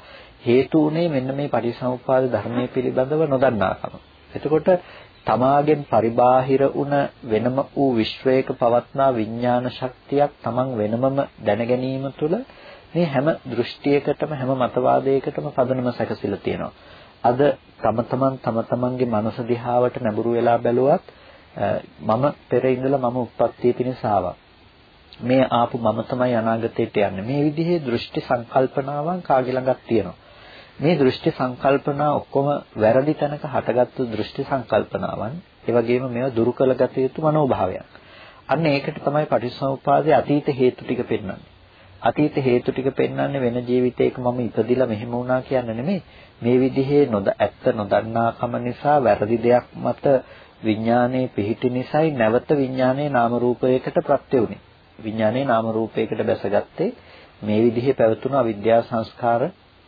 හේතු උනේ මෙන්න මේ පටිසමුප්පාද ධර්මයේ පිළිබඳව නොදන්නාකම. එතකොට තමාගෙන් පරිබාහිර වුණ වෙනම වූ විශ්වයක පවත්නා විඥාන ශක්තියක් තමන් වෙනමම දැනගැනීම තුළ මේ හැම දෘෂ්ටියකටම හැම මතවාදයකටම පදනම සැකසීලා තියෙනවා. අද තම තමන් තම තමන්ගේ මනස දිහාවට නැඹුරු වෙලා බැලුවත් මම පෙර ඉඳලා මම උත්පත්ති පිණිස ආවා. මේ ආපු මම තමයි අනාගතයට යන්නේ. මේ විදිහේ දෘෂ්ටි සංකල්පනාවන් කාගේ ළඟක් තියෙනවා. මේ දෘෂ්ටි සංකල්පනා ඔක්කොම වැරදි තැනක හටගත්තු දෘෂ්ටි සංකල්පනාවන් ඒ වගේම මේවා දුරු කළගත යුතු මනෝභාවයක්. අන්න ඒකට තමයි පටිච්චසමුප්පාදයේ අතීත හේතු ටික පෙන්වන්නේ. අතීත හේතු ටික පෙන්වන්නේ වෙන ජීවිතයක මම ඉපදිලා මෙහෙම වුණා කියන්නේ නෙමෙයි. මේ විදිහේ නොද ඇත්ත නොදන්නාකම නිසා වැරදි දෙයක් මත විඥානයේ පිහිටි නිසායි නැවත විඥානයේ නාම රූපයකට ප්‍රත්‍ය වුනේ. විඥානයේ නාම රූපයකට බැසගත්තේ මේ විදිහේ පැවතුණු අවිද්‍යා සංස්කාර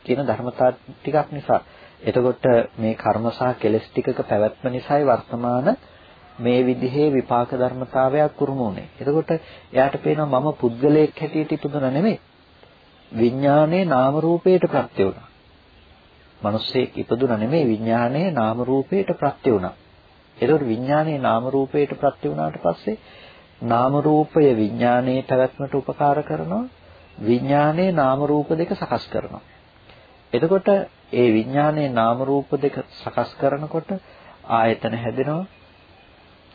කියන ධර්මතා ටිකක් නිසා. එතකොට මේ කර්ම සහ කෙලෙස් ටිකක පැවැත්ම නිසායි වර්තමාන මේ විදිහේ විපාක ධර්මතාවයක් කුරුමුනේ. එතකොට එයාට පේනවා මම පුද්ගලයෙක් හැටියට ඉපදුණා නෙමෙයි. විඥානයේ නාම රූපයට ප්‍රත්‍ය වුණා. මිනිස්සෙක් ඉපදුණා නෙමෙයි විඥානයේ නාම රූපයට ප්‍රත්‍ය වුණා. එතකොට විඥානයේ නාම රූපයට ප්‍රත්‍ය වුණාට පස්සේ නාම රූපය විඥානයේ පැවැත්මට උපකාර කරනවා. විඥානයේ නාම රූප දෙක සකස් කරනවා. එතකොට ඒ විඥානයේ නාම රූප දෙක සකස් කරනකොට ආයතන හැදෙනවා.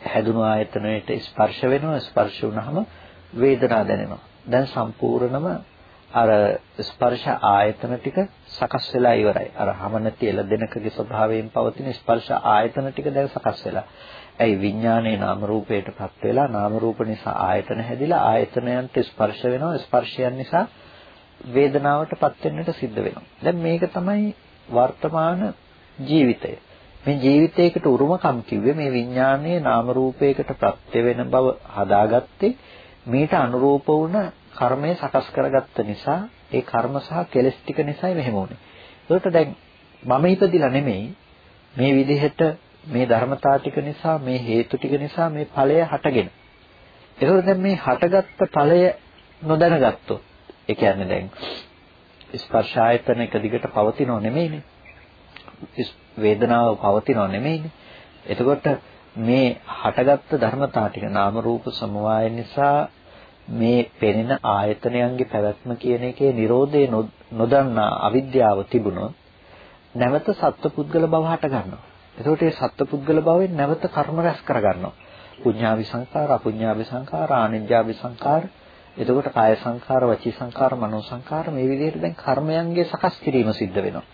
හැදුණු ආයතනයට ස්පර්ශ වෙනවා. ස්පර්ශ වුණාම වේදනාව දැනෙනවා. දැන් සම්පූර්ණම අර ස්පර්ශ ආයතන ටික සකස් වෙලා ඉවරයි. අර හැම නැති එළදෙනකගේ ස්වභාවයෙන් පවතින ස්පර්ශ ආයතන ටික දැන් සකස් වෙලා. ඇයි විඥානයේ නාම රූපයටපත් වෙලා? නාම රූප නිසා ආයතන හැදිලා ආයතනයන්ට ස්පර්ශ වෙනවා. ස්පර්ශයන් නිසා වේදනාවටපත් වෙන්නට සිද්ධ වෙනවා. දැන් මේක තමයි වර්තමාන ජීවිතය. මේ ජීවිතයකට උරුමකම් කිව්වේ මේ විඥානයේ නාම රූපයකට ප්‍රත්‍ය වෙන බව හදාගත්තේ මීට අනුරූප වුණ කර්මය සකස් කරගත්ත නිසා ඒ කර්ම සහ කෙලෙස් ටික නිසායි මෙහෙම වුනේ. ඒකට දැන් මම ඉපදිලා නෙමෙයි මේ විදිහට මේ ධර්මතා ටික නිසා මේ හේතු ටික නිසා මේ ඵලය හටගෙන. ඒකෝර දැන් මේ හටගත්ත ඵලය නොදැනගත්තොත් ඒ කියන්නේ දැන් ස්පර්ශ ආයතන එක දිගට පවතිනව නෙමෙයිනේ. වේදනාව පවතිනව නෙමෙයිනේ. එතකොට මේ හටගත්ත ධර්මතා ටික නාම රූප සමவாய නිසා මේ පෙනෙන ආයතනයන්ගේ පැවැත්ම කියන එකේ Nirodhe නොදන්නා අවිද්‍යාව තිබුණොත් නැවත සත්පුද්ගල භව හට ගන්නවා. එතකොට මේ සත්පුද්ගල භවෙන් නැවත කර්ම රැස් කර ගන්නවා. පුඤ්ඤාවි සංකාර, අපුඤ්ඤාවි සංකාර, ආනිජ්ජාවි සංකාර. එතකොට කාය සංකාර, වචී සංකාර, මනෝ සංකාර මේ විදිහට දැන් කර්මයන්ගේ සකස් කිරීම සිද්ධ වෙනවා.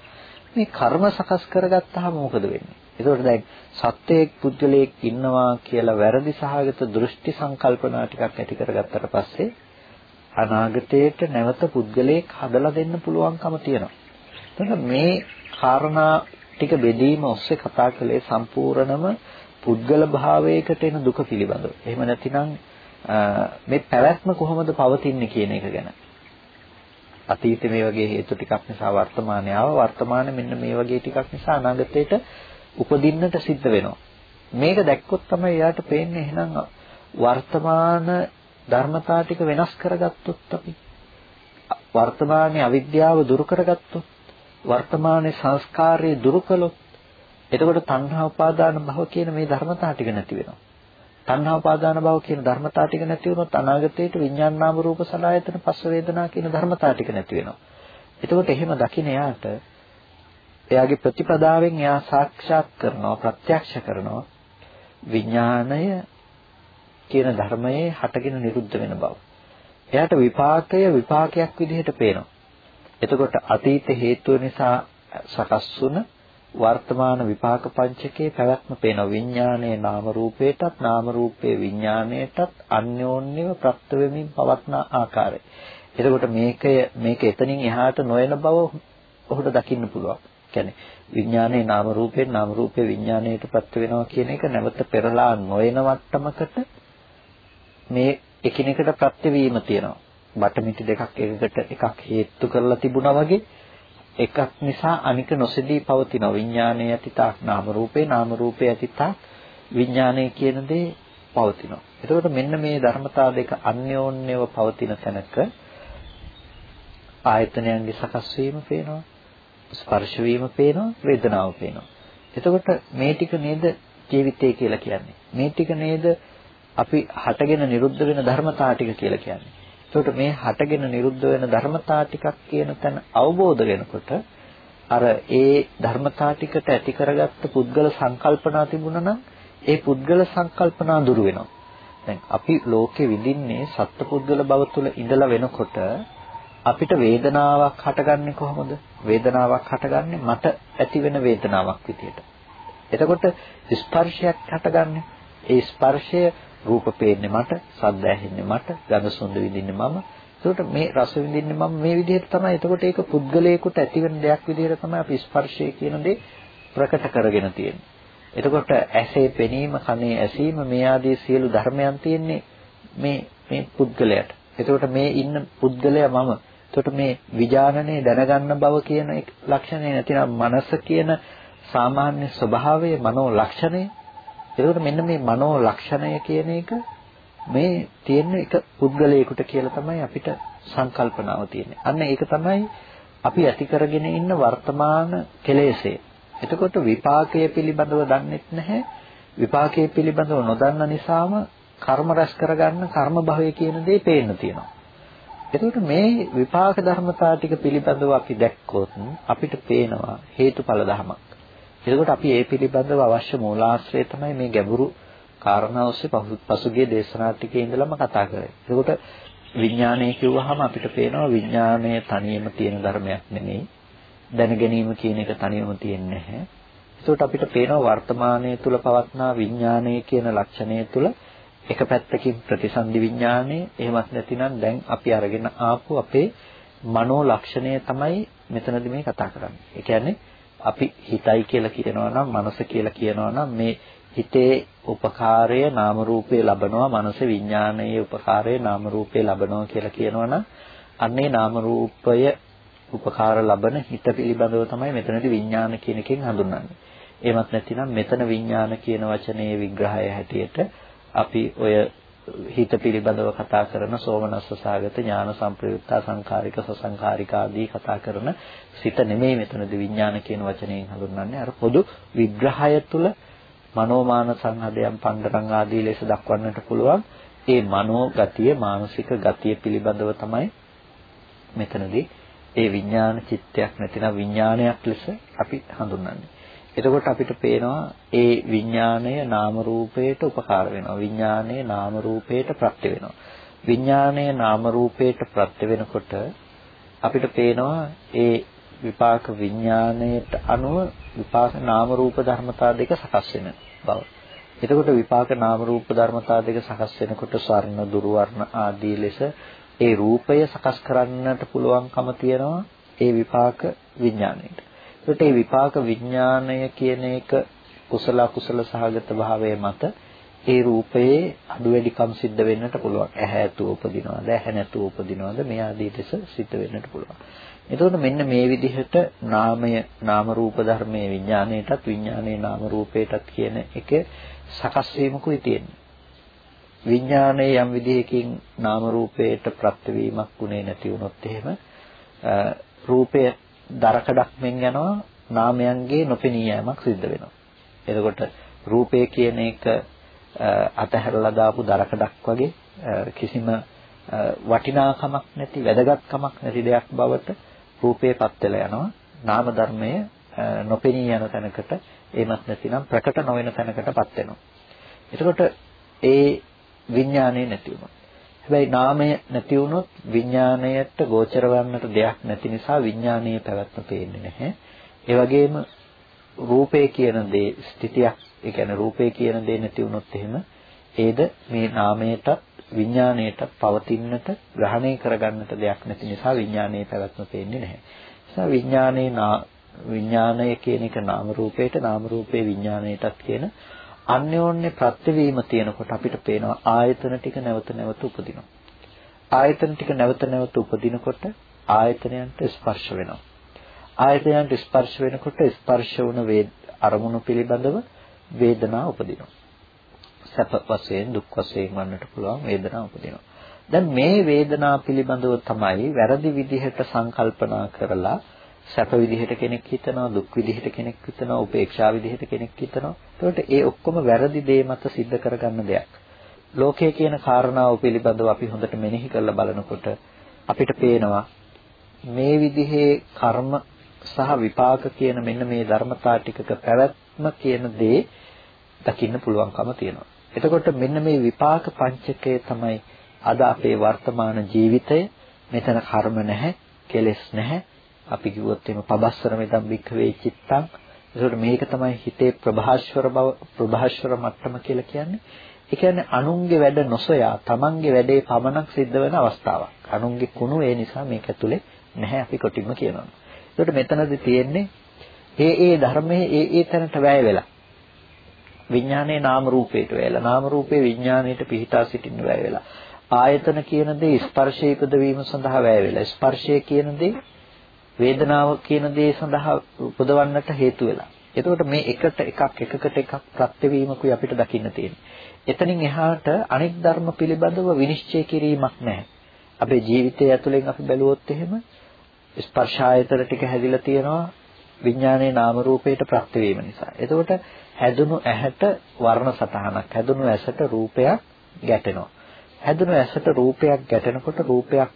මේ කර්ම සකස් කරගත්තාම මොකද වෙන්නේ? එතකොට දැන් සත්‍යයක් පුද්ගලයෙක් ඉන්නවා කියලා වැරදි සහගත දෘෂ්ටි සංකල්පනා ටිකක් ඇති කරගත්තට පස්සේ අනාගතයට නැවත පුද්ගලයෙක් හදලා දෙන්න පුළුවන්කම තියෙනවා. එතකොට මේ කාරණා ටික බෙදීම ඔස්සේ කතා කළේ සම්පූර්ණම පුද්ගල භාවයකට එන දුක පිළිබඳව. එහෙම නැතිනම් මේ පැවැත්ම කොහොමද පවතින්නේ කියන එක ගැන. අතීතේ මේ වගේ හේතු ටිකක් නිසා වර්තමානයේ ආව වර්තමානයේ මෙන්න මේ වගේ ටිකක් නිසා අනාගතයට උපදින්නට සිද්ධ වෙනවා. මේක දැක්කොත් තමයි එයාට පේන්නේ එහෙනම් වර්තමාන ධර්මතා ටික වෙනස් කරගත්තොත් අපි වර්තමානයේ අවිද්‍යාව දුරු කරගත්තොත් වර්තමානයේ සංස්කාරය දුරු කළොත් එතකොට තණ්හා උපාදාන භව කියන මේ ධර්මතා ටික නැති වෙනවා. තණ්හා උපාදාන භව කියන ධර්මතා ටික නැති වුණොත් අනාගතයේට විඥාන නාම රූප සලආයතන පස්ස වේදනා කියන ධර්මතා ටික නැති වෙනවා. එතකොට එහෙම දකින්න යාට එයාගේ ප්‍රතිපදාවෙන් එයා සාක්ෂාත් කරනවා ප්‍රත්‍යක්ෂ කරනවා විඥාණය කියන ධර්මයේ හටගෙන නිරුද්ධ වෙන බව. එයාට විපාකය විපාකයක් විදිහට පේනවා. එතකොට අතීත හේතුව නිසා සකස් වුණ වර්තමාන විපාක පංචකයේ පැවැත්ම පේන විඥානයේ නාම රූපේටත් නාම රූපයේ විඥාණයටත් අන්‍යෝන්‍යව ප්‍රත්‍ය වෙමින් පවත්න ආකාරය. එතකොට මේකය මේක එතනින් එහාට නොයන බව ඔහුට දකින්න පුළුවන්. කියන්නේ විඥානයේ නාම රූපයෙන් නාම රූපයේ විඥාණයට ප්‍රත්‍ය වෙනවා කියන එක නැවත පෙරලා නොයන වට්ටමකට මේ එකිනෙකට ප්‍රත්‍ය වීම තියෙනවා. බටමිටි දෙකක් එකකට එකක් හේතු කරලා තිබුණා වගේ එකක් නිසා අනික නොසෙදී පවතින විඥානයේ ඇතිතාක් නාම රූපේ නාම රූපේ ඇතිතාක් විඥානය කියන දේ පවතිනවා. එතකොට මෙන්න මේ ධර්මතා දෙක අන්‍යෝන්‍යව පවතින තැනක ආයතනයන්ගේ සකස් වීම පේනවා. ස්පර්ශ වීම පේනවා, වේදනාව පේනවා. එතකොට මේ ටික නේද ජීවිතය කියලා කියන්නේ. මේ ටික නේද අපි හටගෙන නිරුද්ධ වෙන ධර්මතා ටික කියලා කියන්නේ. එතකොට මේ හටගෙන නිරුද්ධ වෙන ධර්මතා ටිකක් කියන තැන අවබෝධ වෙනකොට අර ඒ ධර්මතා ටිකට ඇති කරගත්ත පුද්ගල සංකල්පනා තිබුණා නම් ඒ පුද්ගල සංකල්පනා දුරු වෙනවා. දැන් අපි ලෝකෙ විඳින්නේ සත්පුද්ගල භව තුල ඉඳලා වෙනකොට අපිට වේදනාවක් හටගන්නේ කොහොමද? වේදනාවක් හටගන්නේ මට ඇති වෙන වේදනාවක් විදියට. එතකොට ස්පර්ශයක් හටගන්නේ ඒ ස්පර්ශය රූප පේන්නේ මට, ශබ්ද ඇහෙන්නේ මට, ගඳ සුවඳ විඳින්නේ මම. එතකොට මේ රස විඳින්නේ මම මේ විදිහට තමයි. එතකොට ඒක පුද්ගලයෙකුට ඇතිවෙන දෙයක් විදිහට තමයි අපි ස්පර්ශය කියන දේ ප්‍රකට කරගෙන තියෙන්නේ. එතකොට ඇසේ පෙනීම, කනේ ඇසීම මේ ආදී සියලු ධර්මයන් තියෙන්නේ මේ මේ පුද්ගලයාට. එතකොට මේ ඉන්න පුද්ගලයා මම. එතකොට මේ විඥානනේ දැනගන්න බව කියන ලක්ෂණය නැතිනම් මනස කියන සාමාන්‍ය ස්වභාවය මනෝ ලක්ෂණය එතකොට මෙන්න මේ මනෝ ලක්ෂණය කියන එක මේ තියෙන එක පුද්ගලයෙකුට කියලා තමයි අපිට සංකල්පනාව තියෙන්නේ. අන්න ඒක තමයි අපි ඇති කරගෙන ඉන්න වර්තමාන කෙලෙසේ. එතකොට විපාකය පිළිබඳව දන්නෙත් නැහැ. විපාකයේ පිළිබඳව නොදන්න නිසාම කර්ම රැස් කරගන්න කර්ම භවය කියන දේ පේන්න තියෙනවා. එතකොට මේ විපාක ධර්මතා ටික පිළිබඳව අපි දැක්කොත් අපිට පේනවා හේතුඵල ධමයක්. එතකොට අපි ඒ පිළිබඳව අවශ්‍ය මූලාශ්‍රය තමයි මේ ගැඹුරු කාරණා ඔස්සේ පසුගිය දේශනා ටිකේ ඉඳලම කතා කරේ. එතකොට විඥානය කිව්වහම අපිට පේනවා විඥානය තනියම තියෙන ධර්මයක් නෙමෙයි. දැනගැනීම කියන එක තනියම තියෙන්නේ නැහැ. එතකොට අපිට පේනවා වර්තමානයේ තුල පවත්නා විඥානය කියන ලක්ෂණය තුල එක පැත්තකින් ප්‍රතිසන්දි විඥානය එහෙමත් නැතිනම් දැන් අපි අරගෙන ආපු අපේ මනෝ ලක්ෂණය තමයි මෙතනදී මේ කතා කරන්නේ. ඒ කියන්නේ අපි හිතයි කියලා කියනවා නම් මනස කියලා කියනවා නම් මේ හිතේ උපකාරය නාම රූපේ ලබනවා මනස විඥානයේ උපකාරය නාම රූපේ ලබනවා කියලා කියනවනම් අන්නේ නාම රූපය උපකාර ලබන හිත පිළිබඳව තමයි මෙතනදී විඥාන කියන එකෙන් හඳුන්වන්නේ. එහෙමත් නැතිනම් මෙතන විඥාන කියන වචනේ විග්‍රහය හැටියට අපි ඔය හිත පිළිබඳව කතා කරන සෝමනස්ස සාගත ඥාන සම්ප්‍රයුක්ත සංකාරික සසංකාරික ආදී කතා කරන සිත නෙමෙයි මෙතනදී විඥාන කියන වචනයෙන් හඳුන්වන්නේ. අර පොදු විග්‍රහය තුළ මනෝමාන සංහදයන් පණ්ඩරං ආදී ලෙස දක්වන්නට පුළුවන් ඒ මනෝ ගතිය මානසික ගතිය පිළිබඳව තමයි මෙතනදී ඒ විඥාන චිත්තයක් නැතිනම් විඥානයක් ලෙස අපි හඳුන්වන්නේ. එතකොට අපිට පේනවා ඒ විඥාණය නාම රූපයට උපකාර වෙනවා. විඥාණය නාම රූපයට ප්‍රත්‍ය වෙනවා. විඥාණය නාම රූපයට ප්‍රත්‍ය වෙනකොට අපිට පේනවා ඒ විපාක විඥාණයට අනුව විපාක නාම රූප ධර්මතා දෙක සකස් වෙන බව. එතකොට විපාක නාම රූප ධර්මතා දෙක සකස් වෙනකොට ස්වර්ණ දුර්වර්ණ ආදී ලෙස ඒ රූපය සකස් කරන්නට පුළුවන්කම තියෙනවා ඒ විපාක විඥාණයට. ඒකට මේ විපාක විඥාණය කියන එක කුසල අකුසල සහගත භාවය මත ඒ රූපයේ අඩු වැඩිකම් සිද්ධ වෙන්නට පුළුවන්. ඇහැ ඇතුව උපදිනවද, ඇහැ නැතුව උපදිනවද මේ ආදී දෙස සිද්ධ වෙන්නට පුළුවන්. එතකොට මෙන්න මේ විදිහට නාමය නාම රූප ධර්මයේ විඥාණයටත් විඥානයේ නාම රූපයටත් කියන එක සකස් වීමකුයි තියෙන්නේ. විඥානයේ යම් විදිහකින් නාම රූපයට ප්‍රත්‍යවීමක් උනේ නැති වුණොත් එහෙම රූපය දරකඩක් මෙන් යනවා නාමයන්ගේ නොපෙනී යෑමක් සිද්ධ වෙනවා. එතකොට රූපය කියන එක අතහැරලා දාපු දරකඩක් වගේ කිසිම වටිනාකමක් නැති වැදගත්කමක් නැති දෙයක් බවට රූපේපත් වෙලා යනවා. නාම ධර්මය නොපෙනී යන තැනකට එමත් නැතිනම් ප්‍රකට නොවන තැනකටපත් වෙනවා. එතකොට ඒ විඥානය නැති වෙනවා. හැබැයි නාමය නැති වුණොත් විඥාණයට ගෝචර වන්නට දෙයක් නැති නිසා විඥානීය පැවැත්ම පේන්නේ නැහැ. ඒ වගේම රූපේ කියන දේ ස්ථිතියක්, ඒ කියන්නේ රූපේ කියන දේ නැති වුණොත් එහෙම ඒද මේ නාමයටත් විඥාණයටත් පවතින්නට ග්‍රහණය කරගන්නට දෙයක් නැති නිසා විඥානීය පැවැත්ම පේන්නේ නැහැ. නිසා විඥානයේ විඥානය කියන එක නාම රූපේට නාම රූපේ විඥාණයටත් කියන අන්‍යෝන්‍ය ප්‍රත්‍යවීම තියෙනකොට අපිට පේනවා ආයතන ටික නැවත නැවත උපදිනවා. ආයතන ටික නැවත නැවත උපදිනකොට ආයතනයන්ට ස්පර්ශ වෙනවා. ආයතනයන්ට ස්පර්ශ වෙනකොට ස්පර්ශ වුණ වේද අරමුණු පිළිබඳව වේදනා උපදිනවා. සැප වශයෙන් දුක් වශයෙන් වන්නට පුළුවන් වේදනා උපදිනවා. දැන් මේ වේදනා පිළිබඳව තමයි වැරදි විදිහට සංකල්පනා කරලා සැප විදිහට කෙනෙක් හිතනවා දුක් විදිහට කෙනෙක් හිතනවා උපේක්ෂා විදිහට කෙනෙක් හිතනවා. එතකොට ඒ ඔක්කොම වැරදි දේ මත සිද්ධ කරගන්න දෙයක්. ලෝකයේ කියන කාරණාව පිළිබඳව අපි හොඳට මෙනෙහි කරලා බලනකොට අපිට පේනවා මේ විදිහේ කර්ම සහ විපාක කියන මෙන්න මේ ධර්මතා ටිකක පැවැත්ම කියන දේ දකින්න පුළුවන්කම තියෙනවා. එතකොට මෙන්න මේ විපාක පංචකය තමයි අද අපේ වර්තමාන ජීවිතය. මෙතන කර්ම නැහැ කෙලෙස් නැහැ. අපි කිව්වොත් එහෙම පබස්සර මෙතම් වික්ඛවේ චිත්තං ඒකට මේක තමයි හිතේ ප්‍රභාස්වර බව ප්‍රභාස්වර මට්ටම කියලා කියන්නේ. ඒ කියන්නේ අනුන්ගේ වැඩ නොසොයා තමන්ගේ වැඩේ පමණක් සිද්ධ වෙන අවස්ථාවක්. අනුන්ගේ කුණු ඒ නිසා මේක ඇතුලේ නැහැ අපි කොටින්ම කියනවා. ඒකට මෙතනදී තියෙන්නේ ඒ ඒ ධර්මයේ ඒ ඒ තැනට වැය වෙලා විඥානයේ නාම රූපයට වැයලා නාම රූපේ විඥාණයට පිහිටා සිටින්න වැය වෙලා ආයතන කියන දේ ස්පර්ශය ඉදවීම සඳහා වැය වෙලා ස්පර්ශය කියන දේ වේදනාව කියන දේ සඳහා උපදවන්නට හේතු වෙලා. එතකොට මේ එකට එකක් එකකට එකක් ප්‍රත්‍යවීමකුයි අපිට දකින්න තියෙන්නේ. එතනින් එහාට අනෙක් ධර්ම පිළිබඳව විනිශ්චය කිරීමක් නැහැ. අපේ ජීවිතය ඇතුලෙන් අපි බැලුවොත් එහෙම ස්පර්ශ ආයතන ටික හැදිලා තියෙනවා විඥානයේ නාම රූපයට ප්‍රත්‍යවීම නිසා. එතකොට හැදුණු ඇහැට වර්ණ සතහනක් හැදුණු ඇසට රූපයක් ගැටෙනවා. හැදුණු ඇසට රූපයක් ගැටෙනකොට රූපයක්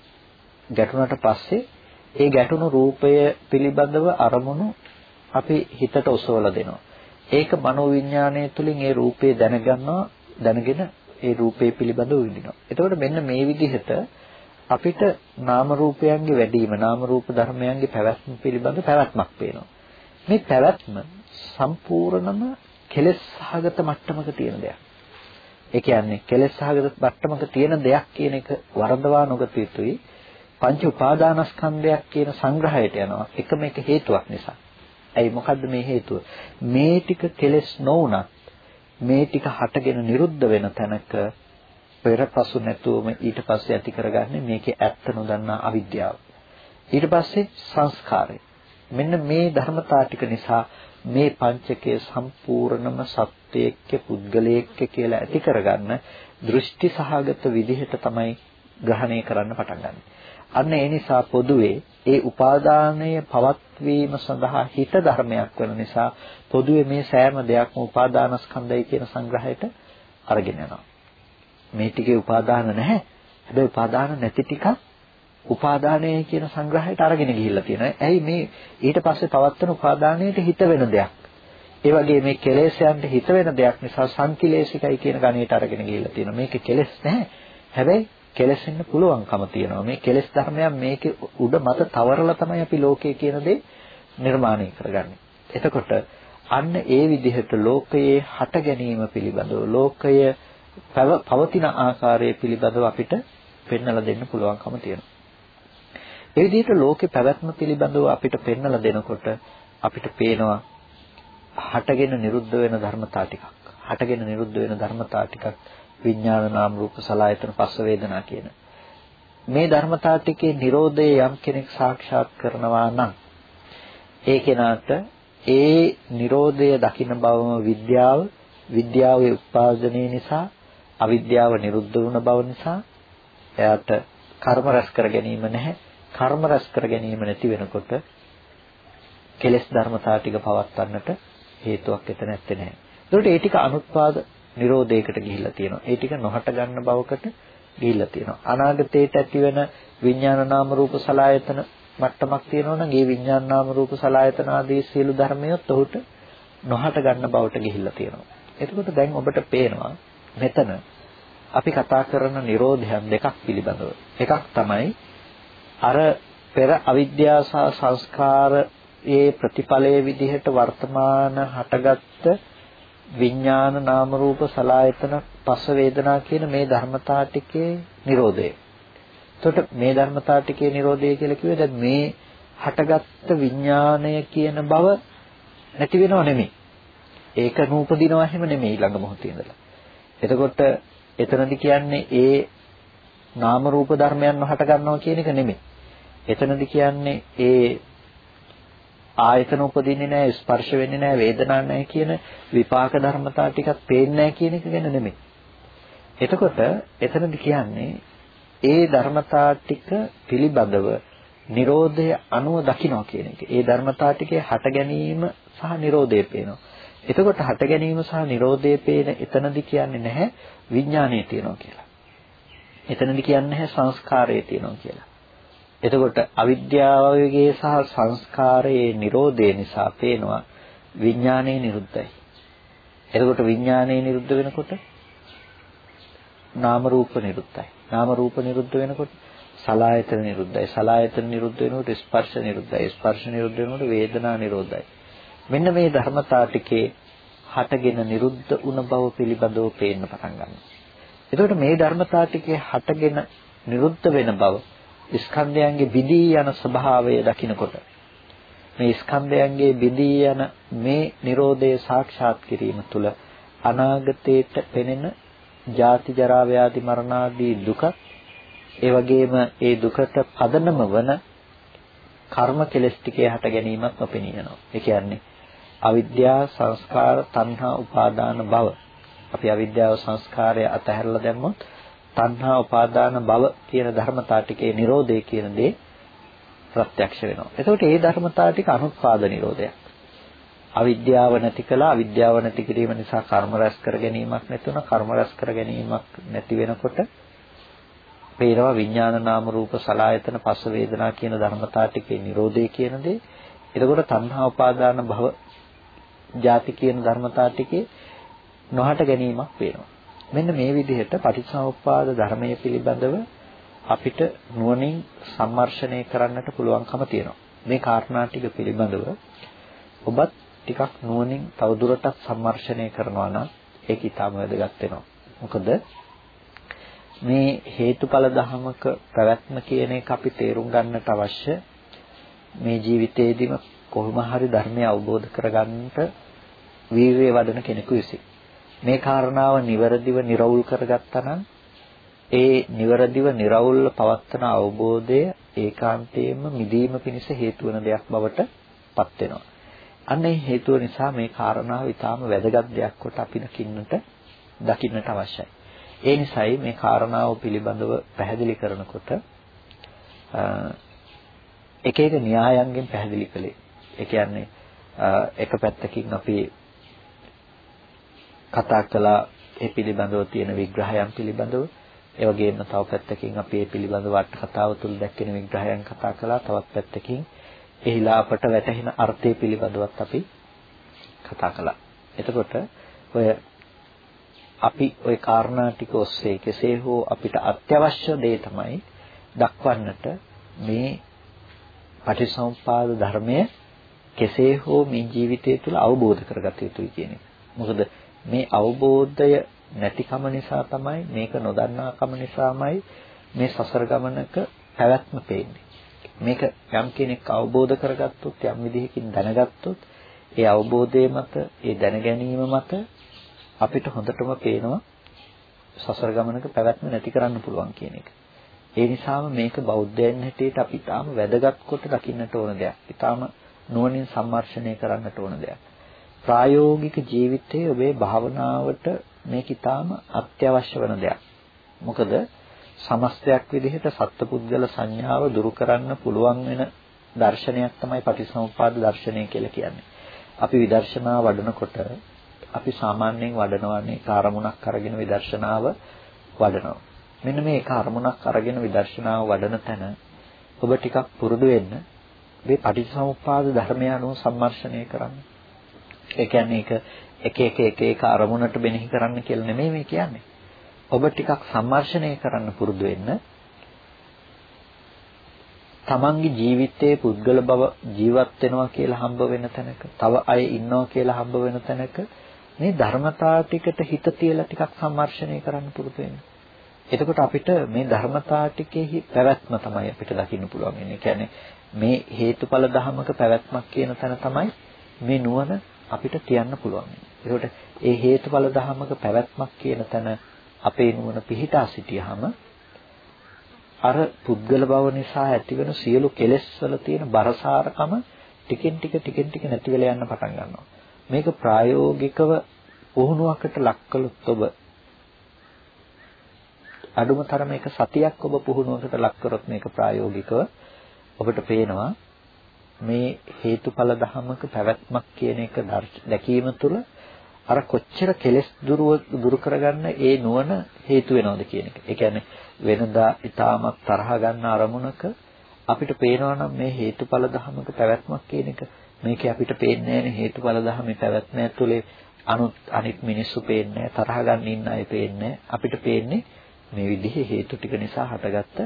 ගැටුණට පස්සේ ඒ ගැටුණු රූපය පිළිබඳව අරමුණු අපි හිතට ඔසවලා දෙනවා. ඒක මනෝවිඤ්ඤාණය තුළින් ඒ රූපේ දැනගන්නවා දැනගෙන ඒ රූපේ පිළිබඳව විඳිනවා. එතකොට මෙන්න මේ විදිහට අපිට නාම රූපයන්ගේ වැඩිම නාම රූප ධර්මයන්ගේ පැවැත්ම පිළිබඳ පැවැත්මක් පේනවා. මේ පැවැත්ම සම්පූර්ණම කෙලෙස් සහගත මට්ටමක තියෙන දෙයක්. ඒ කියන්නේ කෙලෙස් සහගත මට්ටමක තියෙන දෙයක් කියන එක වරදවා නොගත යුතුයි. පංච උපාදානස්කන්ධයක් කියන සංග්‍රහයට යනවා එකම එක හේතුවක් නිසා. ඇයි මොකද්ද මේ හේතුව? මේ ටික කෙලස් නොවුනත් මේ ටික හටගෙන නිරුද්ධ වෙන තැනක පෙරපසු නැතුවම ඊට පස්සේ ඇති කරගන්නේ මේකේ ඇත්ත නොදන්නා අවිද්‍යාව. ඊට පස්සේ සංස්කාරය. මෙන්න මේ ධර්මතා ටික නිසා මේ පංචකය සම්පූර්ණම සත්‍යයක පුද්ගලයෙක් කියලා ඇති කරගන්න දෘෂ්ටි සහගත විදිහට තමයි ග්‍රහණය කරන්න පටන් ගන්න. අන්න ඒ නිසා පොදුවේ ඒ උපාදානය පවත්වීම සඳහා හිත ධර්මයක් වෙන නිසා පොදුවේ මේ සෑම දෙයක්ම උපාදානස්කන්ධය කියන සංග්‍රහයට අරගෙන යනවා. මේ ටිකේ උපාදාන නැහැ. හැබැයි උපාදාන නැති ටිකක් උපාදානය කියන සංග්‍රහයට අරගෙන ගිහිල්ලා තියෙනවා. ඇයි මේ ඊට පස්සේ පවත්වන උපාදානයට හිත වෙන දෙයක්. ඒ වගේ මේ කෙලෙසයන්ට හිත වෙන දෙයක් නිසා සංකිලේශිකයි කියන ගණයට අරගෙන ගිහිල්ලා තියෙනවා. මේක කෙලෙස් නැහැ. හැබැයි කෙලෙසෙන්න පුළුවන්කම තියෙනවා. මේ කෙලෙස් ධර්මයන් මේකේ උඩ මත තවරලා තමයි අපි ලෝකය කියන දේ නිර්මාණය කරගන්නේ. එතකොට අන්න ඒ විදිහට ලෝකයේ හට ගැනීම පිළිබඳව ලෝකය පවතින ආකාරය පිළිබඳව අපිට පෙන්වලා දෙන්න පුළුවන්කම තියෙනවා. ඒ විදිහට ලෝකේ පැවැත්ම පිළිබඳව අපිට පෙන්වලා දෙනකොට අපිට පේනවා හටගෙන නිරුද්ධ වෙන ධර්මතා ටිකක්. හටගෙන නිරුද්ධ වෙන ධර්මතා ටිකක් විඥාන නාම රූප සලආයතන පස්ස වේදනා කියන. මේ ධර්මතා ටිකේ Nirodhe යම් කෙනෙක් සාක්ෂාත් කරනවා නම් ඒ කෙනාට ඒ Nirodhe දකින්න බවම විද්‍යාව විද්‍යාවේ උත්පාදනය නිසා අවිද්‍යාව නිරුද්ධ වුණ බව නිසා එයාට කර්ම රැස් කර ගැනීම නැහැ කර්ම රැස් කර ගැනීම නැති වෙනකොට කෙලෙස් ධර්මතා ටික පවත්වන්නට හේතුවක් එතන නැත්තේ නෑ. ඒකට ඒ ටික අනුත්පාද නිරෝධයකට ගිහිල්ලා තියෙනවා. ඒ ටික නොහට ගන්න බවකට ගිහිල්ලා තියෙනවා. අනාගතේට ඇතිවෙන විඥාන නාම රූප සලායතන මට්ටමක් තියෙනවා නම් ඒ විඥාන නාම රූප සලායතන ආදී සියලු ධර්මයොත් ඔහුට නොහට ගන්න බවට ගිහිල්ලා තියෙනවා. එතකොට දැන් ඔබට පේනවා මෙතන අපි කතා කරන නිරෝධයන් දෙකක් පිළිබඳව. එකක් තමයි අර පෙර අවිද්‍යාව සහ සංස්කාරයේ ප්‍රතිඵලයේ විදිහට වර්තමාන හටගත්ත විඥාන නාම රූප සලායතන පස වේදනා කියන මේ ධර්මතා ටිකේ Nirodhe. එතකොට මේ ධර්මතා ටිකේ Nirodhe කියලා කිව්වේ දැන් මේ හටගත්ත විඥාණය කියන බව නැති වෙනව නෙමෙයි. ඒක නූපදිනවා හැම නෙමෙයි ළඟ මොහොතේ ඉඳලා. එතකොට එතනදි කියන්නේ ඒ නාම රූප ධර්මයන් හට ගන්නවා කියන එක නෙමෙයි. එතනදි කියන්නේ ඒ ආයතන උපදින්නේ නැහැ ස්පර්ශ වෙන්නේ නැහැ වේදනාවක් නැහැ කියන විපාක ධර්මතා ටිකක් පේන්නේ නැහැ කියන එක ගැන නෙමෙයි. එතකොට එතනදි කියන්නේ ඒ ධර්මතා ටික පිළිබඳව Nirodha අනුව දකින්න කියන එක. ඒ ධර්මතා ටිකේ හට ගැනීම සහ Nirodhe පේනවා. එතකොට හට ගැනීම සහ Nirodhe පේන එතනදි කියන්නේ නැහැ විඥානය තියෙනවා කියලා. එතනදි කියන්නේ නැහැ සංස්කාරය තියෙනවා කියලා. එතකොට අවිද්‍යාවගේ සහ සංස්කාරයේ Nirodhe නිසා පේනවා විඥානයේ නිරුද්ධයි. එතකොට විඥානයේ නිරුද්ධ වෙනකොට නාම රූප නිරුද්ධයි. නාම රූප නිරුද්ධ වෙනකොට සලායතන නිරුද්ධයි. සලායතන නිරුද්ධ වෙනකොට ස්පර්ශ නිරුද්ධයි. ස්පර්ශ නිරුද්ධ වෙනකොට වේදනා නිරෝධයි. මෙන්න මේ ධර්මතා ටිකේ හටගෙන නිරුද්ධ වුණ බව පිළිබඳව පේන්න පටන් ගන්නවා. එතකොට මේ ධර්මතා ටිකේ හටගෙන නිරුද්ධ වෙන බව ස්කන්ධයන්ගේ බිදී යන ස්වභාවය දකිනකොට මේ ස්කන්ධයන්ගේ බිදී යන මේ Nirodhe සාක්ෂාත් කිරීම තුළ අනාගතයට පෙනෙන ජාති ජරා ව්‍යාධි මරණ ආදී දුක ඒ වගේම ඒ දුකට පදනම වන කර්ම කෙලස් ටිකේ හට ගැනීමක් නොපෙනී යනවා. ඒ කියන්නේ අවිද්‍යාව සංස්කාර තණ්හා උපාදාන භව. අපි අවිද්‍යාව සංස්කාරය අතහැරලා දැම්මොත් තණ්හා උපාදාන භව කියන ධර්මතා ටිකේ Nirodhe කියන දේ ප්‍රත්‍යක්ෂ වෙනවා. එතකොට මේ ධර්මතා ටික අනුත්පාද නිරෝධයක්. අවිද්‍යාව නැති කළා අවිද්‍යාව නැති කිරීම නිසා කර්ම රැස් කර ගැනීමක් නැතුණ කර්ම රැස් කර ගැනීමක් නැති වෙනකොට පේනවා විඥාන නාම රූප සලායතන පස්ස වේදනා කියන ධර්මතා ටිකේ Nirodhe කියන දේ. එතකොට තණ්හා උපාදාන භව ಜಾති කියන ධර්මතා ටිකේ නොහට ගැනීමක් වෙනවා. මෙන්න මේ විදිහට පටිච්චසමුප්පාද ධර්මයේ පිළිබඳව අපිට නුවණින් සම්මර්ෂණය කරන්නට පුළුවන්කම තියෙනවා. මේ කාරණා ටික පිළිබඳව ඔබත් ටිකක් නුවණින් තවදුරටත් සම්මර්ෂණය කරනවා නම් ඒක ඊටම වැදගත් වෙනවා. මොකද මේ හේතුඵල ධමක පැවැත්ම කියන එක අපි තේරුම් ගන්නට අවශ්‍ය මේ ජීවිතේදීම කොහොම හරි ධර්මය අවබෝධ කරගන්නට වීරිය වඩන කෙනෙකු විසින්. මේ කාරණාව නිවැරදිව නිර්වුල් කරගත්තා නම් ඒ නිවැරදිව निराවුල්ව පවත්වන අවබෝධය ඒකාන්තයෙන්ම මිදීම පිණිස හේතු වන දෙයක් බවට පත් වෙනවා. අන්න ඒ හේතුව නිසා මේ කාරණාව ඊටාම වැදගත් දෙයක් කොට අපි දකින්නට දකින්නට අවශ්‍යයි. ඒ නිසායි මේ කාරණාව පිළිබඳව පැහැදිලි කරනකොට එක එක න්‍යායන්ගෙන් පැහැදිලි කළේ. ඒ කියන්නේ එක පැත්තකින් අපි කතා කළා ඒ පිළිබඳව තියෙන විග්‍රහයන් පිළිබඳව ඒ වගේම තව පැත්තකින් අපි මේ පිළිබඳව අට කතාව තුළ දැක්වෙන විග්‍රහයන් කතා කළා. තවත් පැත්තකින් එහිලා අපට වැටහෙන අර්ථය පිළිබඳවත් අපි කතා කළා. එතකොට ඔය අපි ওই කාරණා ටික ඔස්සේ කෙසේ හෝ අපිට අත්‍යවශ්‍ය දේ තමයි දක්වන්නට මේ පටිසමුපාද ධර්මය කෙසේ හෝ මේ ජීවිතය තුළ අවබෝධ කරගත යුතුයි කියන එක. මොකද මේ අවබෝධය නැතිකම නිසා තමයි මේක නොදන්නාකම නිසාමයි මේ සසර ගමනක පැවැත්ම පේන්නේ. මේක යම් කෙනෙක් අවබෝධ කරගත්තොත් යම් විදිහකින් දැනගත්තොත් ඒ අවබෝධය මත ඒ දැනගැනීම මත අපිට හොඳටම පේනවා සසර ගමනක පැවැත්ම නැති කරන්න පුළුවන් කියන එක. ඒ නිසාම මේක බෞද්ධයන් හැටියට අපි තාම වැදගත් කොට දකින්නට ඕන දෙයක්. ඊටාම නුවණින් සම්මර්ෂණය කරන්නට ඕන දෙයක්. ප්‍රායෝගික ජීවිතයේ ඔබේ භාවනාවට මේක ඊටාම අත්‍යවශ්‍ය වෙන දෙයක්. මොකද සමස්තයක් විදිහට සත්පුද්ගල සංඥාව දුරු කරන්න පුළුවන් වෙන දර්ශනයක් තමයි පටිසමුපාද දර්ශනය කියලා කියන්නේ. අපි විදර්ශනා වඩනකොට අපි සාමාන්‍යයෙන් වඩනවානේ කාර්මුණක් අරගෙන විදර්ශනාව වඩනවා. මෙන්න මේ කාර්මුණක් අරගෙන විදර්ශනාව වඩන තැන ඔබ ටිකක් පුරුදු වෙන්න මේ පටිච්චසමුප්පාද ධර්මය අනුව සම්මර්ෂණය කරන්න. ඒ කියන්නේ ඒක එක එක එක එක අරමුණට බෙනෙහි කරන්න කියලා නෙමෙයි මේ කියන්නේ. ඔබ ටිකක් සම්මර්ෂණය කරන්න පුරුදු වෙන්න. තමන්ගේ ජීවිතයේ පුද්ගල බව ජීවත් වෙනවා කියලා හම්බ වෙන තැනක, තව අය ඉන්නවා කියලා හම්බ වෙන තැනක මේ ධර්මතා ටිකට හිත තියලා ටිකක් සම්මර්ෂණය කරන්න පුරුදු වෙන්න. එතකොට අපිට මේ ධර්මතා ටිකෙහි පැවැත්ම තමයි අපිට දකින්න පුළුවන් වෙන්නේ. කියන්නේ මේ හේතුඵල ධමක පැවැත්මක් කියන තැන තමයි මේ නුවණ අපිට තියන්න පුළුවන්. ඒකට ඒ හේතුඵල ධමක පැවැත්මක් කියන තැන අපේ නුවණ පිහිටා සිටියාම අර පුද්ගල බව නිසා ඇතිවෙන සියලු කෙලෙස් වල තියෙන බරසාරකම ටිකෙන් ටික ටිකෙන් ටික නැති වෙලා යන්න පටන් ගන්නවා. මේක ප්‍රායෝගිකව පුහුණුවකට ලක් කළොත් ඔබ අඩුම තරම එක සතියක් ඔබ පුහුණුවකට ලක් කරොත් මේක ප්‍රායෝගිකව ඔබට පේනවා මේ හේතුඵල ධමක පැවැත්මක් කියන එක දැකීම තුළ අර කොච්චර කෙලෙස් දුරු කරගන්න ඒ නුවණ හේතු වෙනවද කියන එක. ඒ කියන්නේ වෙනදා ඊටමක් තරහ ගන්න අරමුණක අපිට පේනවා නම් මේ හේතුඵල ධමක පැවැත්මක් කියන එක මේකේ අපිට පේන්නේ නැහැ හේතුඵල ධමේ පැවැත්ම ඇතුලේ අනුත් අනිත් මිනිස්සු පේන්නේ තරහ ගන්න ඉන්න අය පේන්නේ අපිට පේන්නේ මේ විදිහේ හේතු ටික නිසා හටගත්ත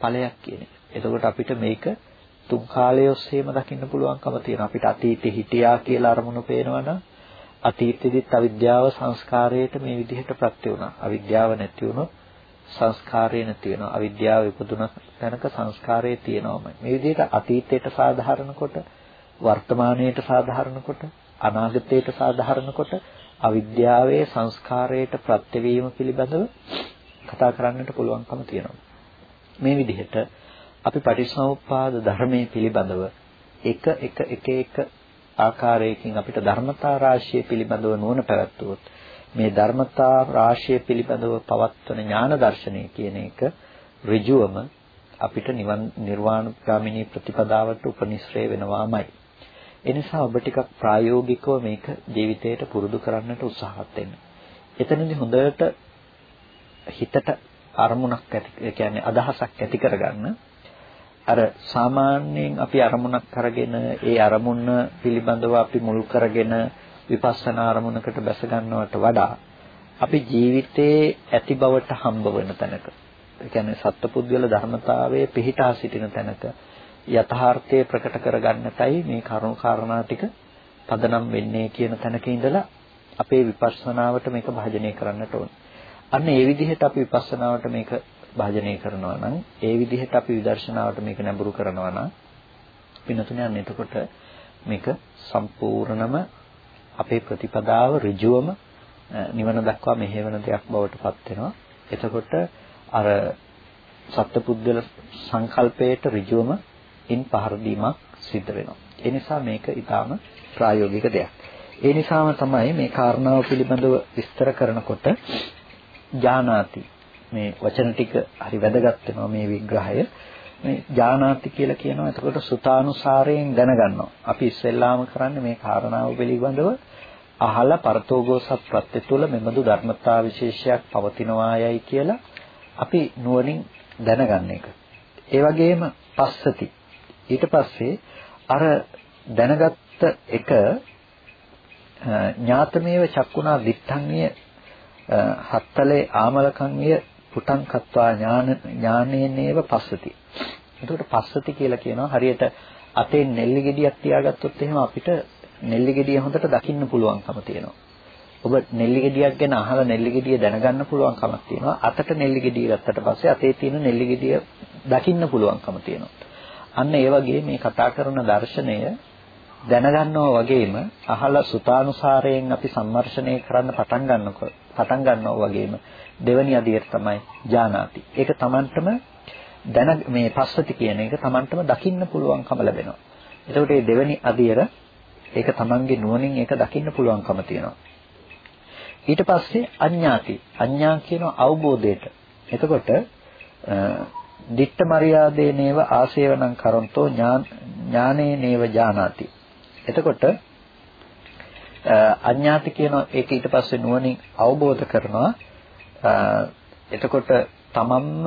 ඵලයක් කියන එක. එතකොට අපිට මේක තුන් කාලය ඔස්සේම දකින්න පුළුවන්කම තියෙනවා. අපිට අතීතේ හිටියා කියලා අරමුණු පේනවනම් අතීතෙදිත් අවිද්‍යාව සංස්කාරයට මේ විදිහට ප්‍රත්‍ය වුණා. අවිද්‍යාව නැති වුණොත් සංස්කාරය නැති වෙනවා. අවිද්‍යාව ඉපදුන තැනක සංස්කාරය තියෙනවමයි. මේ විදිහට අතීතයට සාධාරණ කොට වර්තමානයට සාධාරණ කොට අනාගතයට සාධාරණ කොට අවිද්‍යාවේ සංස්කාරයට ප්‍රත්‍යවීම පිළිබඳව කතා කරන්නට පුළුවන්කම තියෙනවා. මේ විදිහට අපි පටිච්චසමුප්පාද ධර්මයේ පිළිබඳව එක එක එක එක ආකාරයකින් අපිට ධර්මතා රාශිය පිළිබඳව නුවණ පැවැත්වුවොත් මේ ධර්මතා රාශිය පිළිබඳව පවත්වන ඥාන දර්ශනය කියන එක ඍජුවම අපිට නිවන් නිර්වාණගාමිනී ප්‍රතිපදාවට උපනිශ්‍රේ වෙනවාමයි. ඒ නිසා ඔබ ටිකක් ප්‍රායෝගිකව මේක ජීවිතයට පුරුදු කරන්නට උත්සාහවත් වෙන්න. එතනදී හොඳට හිතට අරමුණක් ඇති ඒ කියන්නේ අදහසක් ඇති කරගන්න අර සාමාන්‍යයෙන් අපි අරමුණක් අරගෙන ඒ අරමුණ පිළිබඳව අපි මුල් කරගෙන විපස්සනා අරමුණකට බැස ගන්නවට වඩා අපි ජීවිතයේ ඇති බවට හම්බ වෙන තැනක ඒ කියන්නේ සත්පුද්ගල ධර්මතාවයේ පිහිටා සිටින තැනක යථාර්ථය ප්‍රකට කරගන්නටයි මේ කරුණු කාරණා ටික පදනම් වෙන්නේ කියන තැනක ඉඳලා අපේ විපස්සනාවට මේක භාජනය කරන්නට ඕන. අන්න ඒ විදිහට අපි විපස්සනාවට මේක භාජනය කරනවා නම් ඒ විදිහට අපි විදර්ශනාවට මේක නැඹුරු කරනවා නම් පින්නතුනේ අන්න එතකොට මේක සම්පූර්ණම අපේ ප්‍රතිපදාව ඍජුවම නිවන දක්වා මෙහෙවන දෙයක් බවට පත් වෙනවා. එතකොට අර සත්පුද්ගල සංකල්පයට ඍජුවම ඉන් පහර දීමක් සිද්ධ වෙනවා. ඒ නිසා මේක ඊටාම ප්‍රායෝගික දෙයක්. ඒ නිසාම තමයි මේ කාරණාව පිළිබඳව විස්තර කරනකොට ජානාති මේ වචන ටික හරි වැදගත් වෙනවා මේ විග්‍රහය. මේ ජානාති කියලා කියනවා එතකොට සුතානුසාරයෙන් දැනගන්නවා. අපි ඉස්සෙල්ලාම කරන්නේ මේ කාරණාව පිළිබඳව අහලා පරතෝගෝසත් ප්‍රත්‍ය තුල මෙබඳු ධර්මතා විශේෂයක් පවතිනවායයි කියලා අපි නුවණින් දැනගන්න එක. ඒ වගේම පස්සති. ඊට පස්සේ අර දැනගත්ත එක ඥාතමේව චක්කුණා දිත්තන්්‍ය හත්තලේ ආමලකන්්‍ය පුටං කත්වා ඥාන ඥානේනේව පස්සති. එතකොට පස්සති කියලා කියනවා හරියට අතේ නෙල්ලි ගෙඩියක් තියාගත්තොත් එහෙම අපිට නෙල්ලි ගෙඩිය හොඳට දකින්න පුළුවන්කම තියෙනවා. ඔබ නෙල්ලි ගෙඩියක් ගැන අහලා නෙල්ලි ගෙඩිය දැනගන්න පුළුවන් කමක් තියෙනවා. අතට නෙල්ලි ගෙඩිය ගත්තට පස්සේ අතේ තියෙන නෙල්ලි ගෙඩිය දකින්න පුළුවන්කම තියෙනවා. අන්න ඒ වගේ මේ කතා කරන දර්ශනය දැනගන්නවා වගේම අහලා සුතානුසාරයෙන් අපි සම්මර්ෂණය කරන්න පටන් ගන්නකොට පටන් ගන්නවා වගේම දෙවැනි අදියට තමයි ජානාති. ඒක Tamanටම දැන මේ පස්සති කියන එක Tamanටම දකින්න පුළුවන්කම ලැබෙනවා. එතකොට මේ දෙවැනි අදියර ඒක Tamanගේ නුවණින් ඒක දකින්න පුළුවන්කම තියෙනවා. ඊට පස්සේ අඥාති. අඥා කියන අවබෝධයට. එතකොට දිට්ඨ මරියාදේ නේව ආසේවනං කරොන්තෝ ඥානේ නේව ජානාති. එතකොට අඥාති කියන ඒක ඊට පස්සේ නුවණින් අවබෝධ කරනවා. එතකොට තමන්ම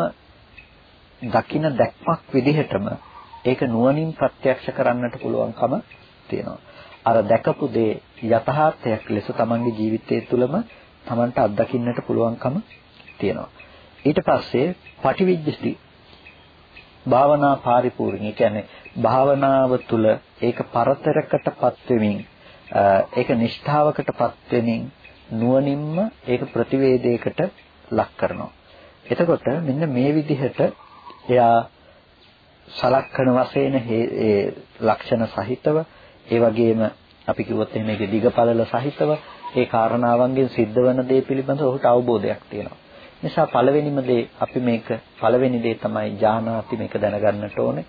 දකින දැක්මක් විදිහටම ඒක නුවණින් ප්‍රත්‍යක්ෂ කරන්නට පුළුවන්කම තියෙනවා. අර දැකපු දේ යථාර්ථයක් ලෙස තමන්ගේ ජීවිතය තුළම තමන්ට අත්දකින්නට පුළුවන්කම තියෙනවා. ඊට පස්සේ පටිවිජ්ජති භාවනා පරිපූර්ණ. කියන්නේ භාවනාව තුළ ඒක පරතරකටපත් වෙමින් ඒක නිෂ්ඨාවකටපත් වෙමින් නුවණින්ම ඒක ප්‍රතිවේදයකට ලක් කරනවා. එතකොට මෙන්න මේ විදිහට එයා සලක්ෂණ වශයෙන් ඒ ලක්ෂණ සහිතව ඒ වගේම අපි කිව්වොත් එහෙම ඒකේ දිගපළල සහිතව ඒ කාරණාවන්ගෙන් සිද්ධ වෙන දේ පිළිබඳව ඔහුට අවබෝධයක් තියෙනවා. නිසා පළවෙනිම දේ අපි මේක පළවෙනි දේ තමයි ඥානාති මේක දැනගන්නට ඕනේ.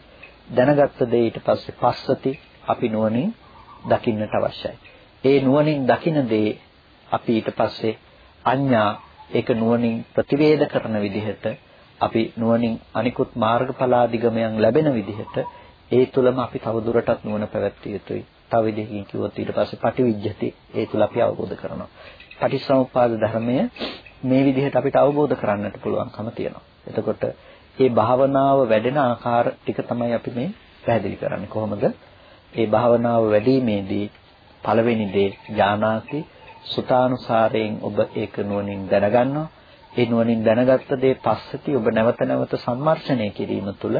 දැනගත්ත දේ ඊට පස්සේ පස්සති අපි නුවණින් දකින්නට අවශ්‍යයි. ඒ නුවණින් දකින දේ අපි ඊට පස්සේ අඤ්ඤා ඒක නුවණින් ප්‍රතිවේද කරන විදිහට අපි නුවණින් අනිකුත් මාර්ගඵලාදිගමයන් ලැබෙන විදිහට ඒ තුලම අපි තවදුරටත් නුවණ පැවැත්විය යුතුයි. තව විදිහකින් කිව්වොත් ඊට පස්සේ පටිවිජ්ජති ඒ තුල අපි අවබෝධ කරනවා. පටිච්චසමුප්පාද ධර්මය මේ විදිහට අපිට අවබෝධ කරන්නට පුළුවන්කම තියෙනවා. එතකොට මේ භාවනාව වැඩෙන ආකාර ටික තමයි අපි මේ පැහැදිලි කරන්නේ. කොහොමද? මේ භාවනාව වැඩිීමේදී පළවෙනි දේ ඥානාති සුතානුසාරයෙන් ඔබ ඒක නුවණින් දැනගන්නවා. ඒ නුවණින් දැනගත්ත දේ පස්සති ඔබ නැවත නැවත සම්මර්ෂණය කිරීම තුළ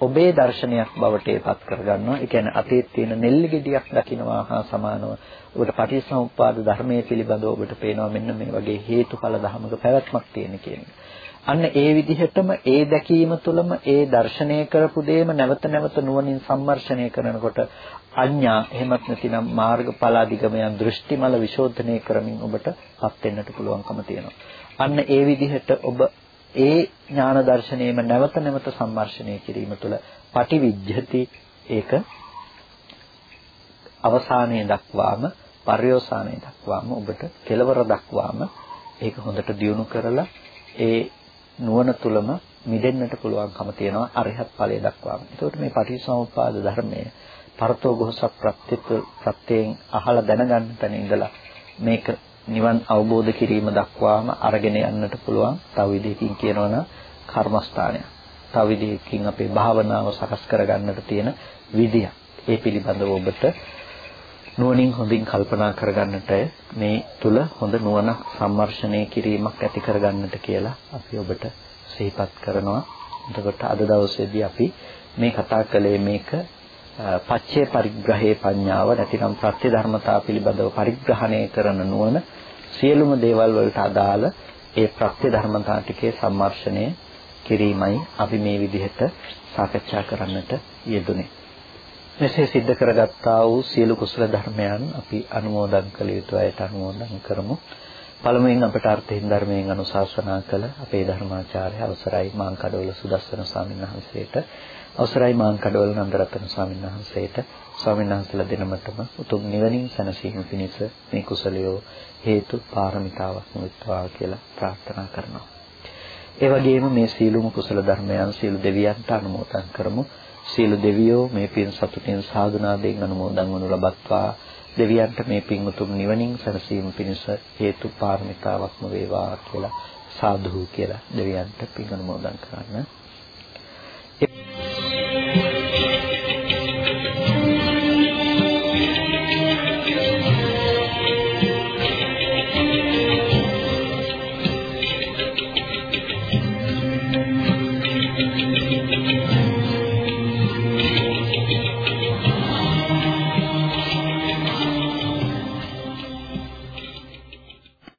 ඔබේ දර්ශනයක් බවට ඒපත් කරගන්නවා. ඒ කියන්නේ අතීත තියෙන නෙල්ලි ගෙඩියක් දකින්නවා හා සමානව ඔබට පටිච්චසමුප්පාද ධර්මයේ පිළිබඳව ඔබට පේනවා මෙන්න මේ වගේ හේතුඵල ධමක පැවැත්මක් තියෙන කියන අන්න ඒ විදිහටම ඒ දැකීම තුළම ඒ දර්ශනය කරපු දෙයම නැවත නැවත නුවණින් සම්මර්ෂණය කරනකොට අඥා එහෙමත් නැතිනම් මාර්ගඵල අධිගමයන් දෘෂ්ටිමල විශෝධනය කරමින් ඔබට පත් වෙන්නට පුළුවන්කම තියෙනවා. අන්න ඒ විදිහට ඔබ ඒ ඥාන දර්ශනයම නැවත නැවත සම්මර්ෂණය කිරීම තුළ පටිවිජ්ජති ඒක අවසානයේ දක්වාම පර්යෝසානයේ දක්වාම ඔබට කෙලවර දක්වාම ඒක හොඳට දියුණු කරලා ඒ නුවණ තුලම මිදෙන්නට පුළුවන්කම තියෙනවා අරහත් ඵලයේ දක්වාම. ඒකට මේ පටිච්චසමුප්පාද ධර්මයේ පරතෝ ගෝසක් ප්‍රත්‍යයෙන් අහලා දැනගන්න තැන ඉඳලා මේක නිවන් අවබෝධ කිරීම දක්වාම අරගෙන යන්නට පුළුවන් තව විදිහකින් කියනවනම් කර්මස්ථානය. තව විදිහකින් අපේ භාවනාව සකස් කරගන්නට තියෙන විදිය. ඒ පිළිබඳව ඔබට නුවණින් හොඳින් කල්පනා කරගන්නට මේ තුල හොඳ නුවණක් සම්මර්ෂණය කිරීමක් ඇති කරගන්නට කියලා අපි ඔබට සිහිපත් කරනවා. එතකොට අද දවසේදී අපි මේ කතා කළේ මේක පච්චේ පරිග්‍රහයේ පඤ්ඤාව නැතිනම් ප්‍රත්‍ය ධර්මතා පිළිබඳව පරිග්‍රහණය කරන නුවණ සියලුම දේවල් වලට අදාළ ඒ ප්‍රත්‍ය ධර්මතා ටිකේ සම්මර්ෂණය කිරීමයි අපි මේ විදිහට සාකච්ඡා කරන්නට යෙදුනේ. මෙසේ සිද්ධ කරගත්තා වූ සියලු කුසල ධර්මයන් අපි අනුමෝදන් කළ යුතු අයට අනුමෝදන් කරමු. පළමුවෙන් අපට අර්ථයෙන් ධර්මයෙන් අනුශාසනා කළ අපේ ධර්මාචාර්ය අවසරයි මාංකඩවල සුදස්සන ස්වාමීන් වහන්සේට අවසරයි මාංකඩවල නන්දරත්න ස්වාමීන් වහන්සේට ස්වාමීන් වහන්සේලා දෙනමතම උතුම් නිවනින් සැනසීම පිණිස මේ කුසලයෝ හේතු පාරමිතාවක් වෙත්වා කියලා ප්‍රාර්ථනා කරනවා. ඒ වගේම මේ සීලුම කුසල ධර්මයන් සීල දෙවියන්ට අනුමෝදන් කරමු. සීල දෙවියෝ මේ පින් සතුටින් සාදුනාදයෙන් අනුමෝදන් වනු ලබත්වා දෙවියන්ට මේ පින් උතුම් නිවනින් සැනසීම පිණිස හේතු පාරමිතාවක්ම වේවා කියලා සාදු කියලා දෙවියන්ට පින් අනුමෝදන් කරන්න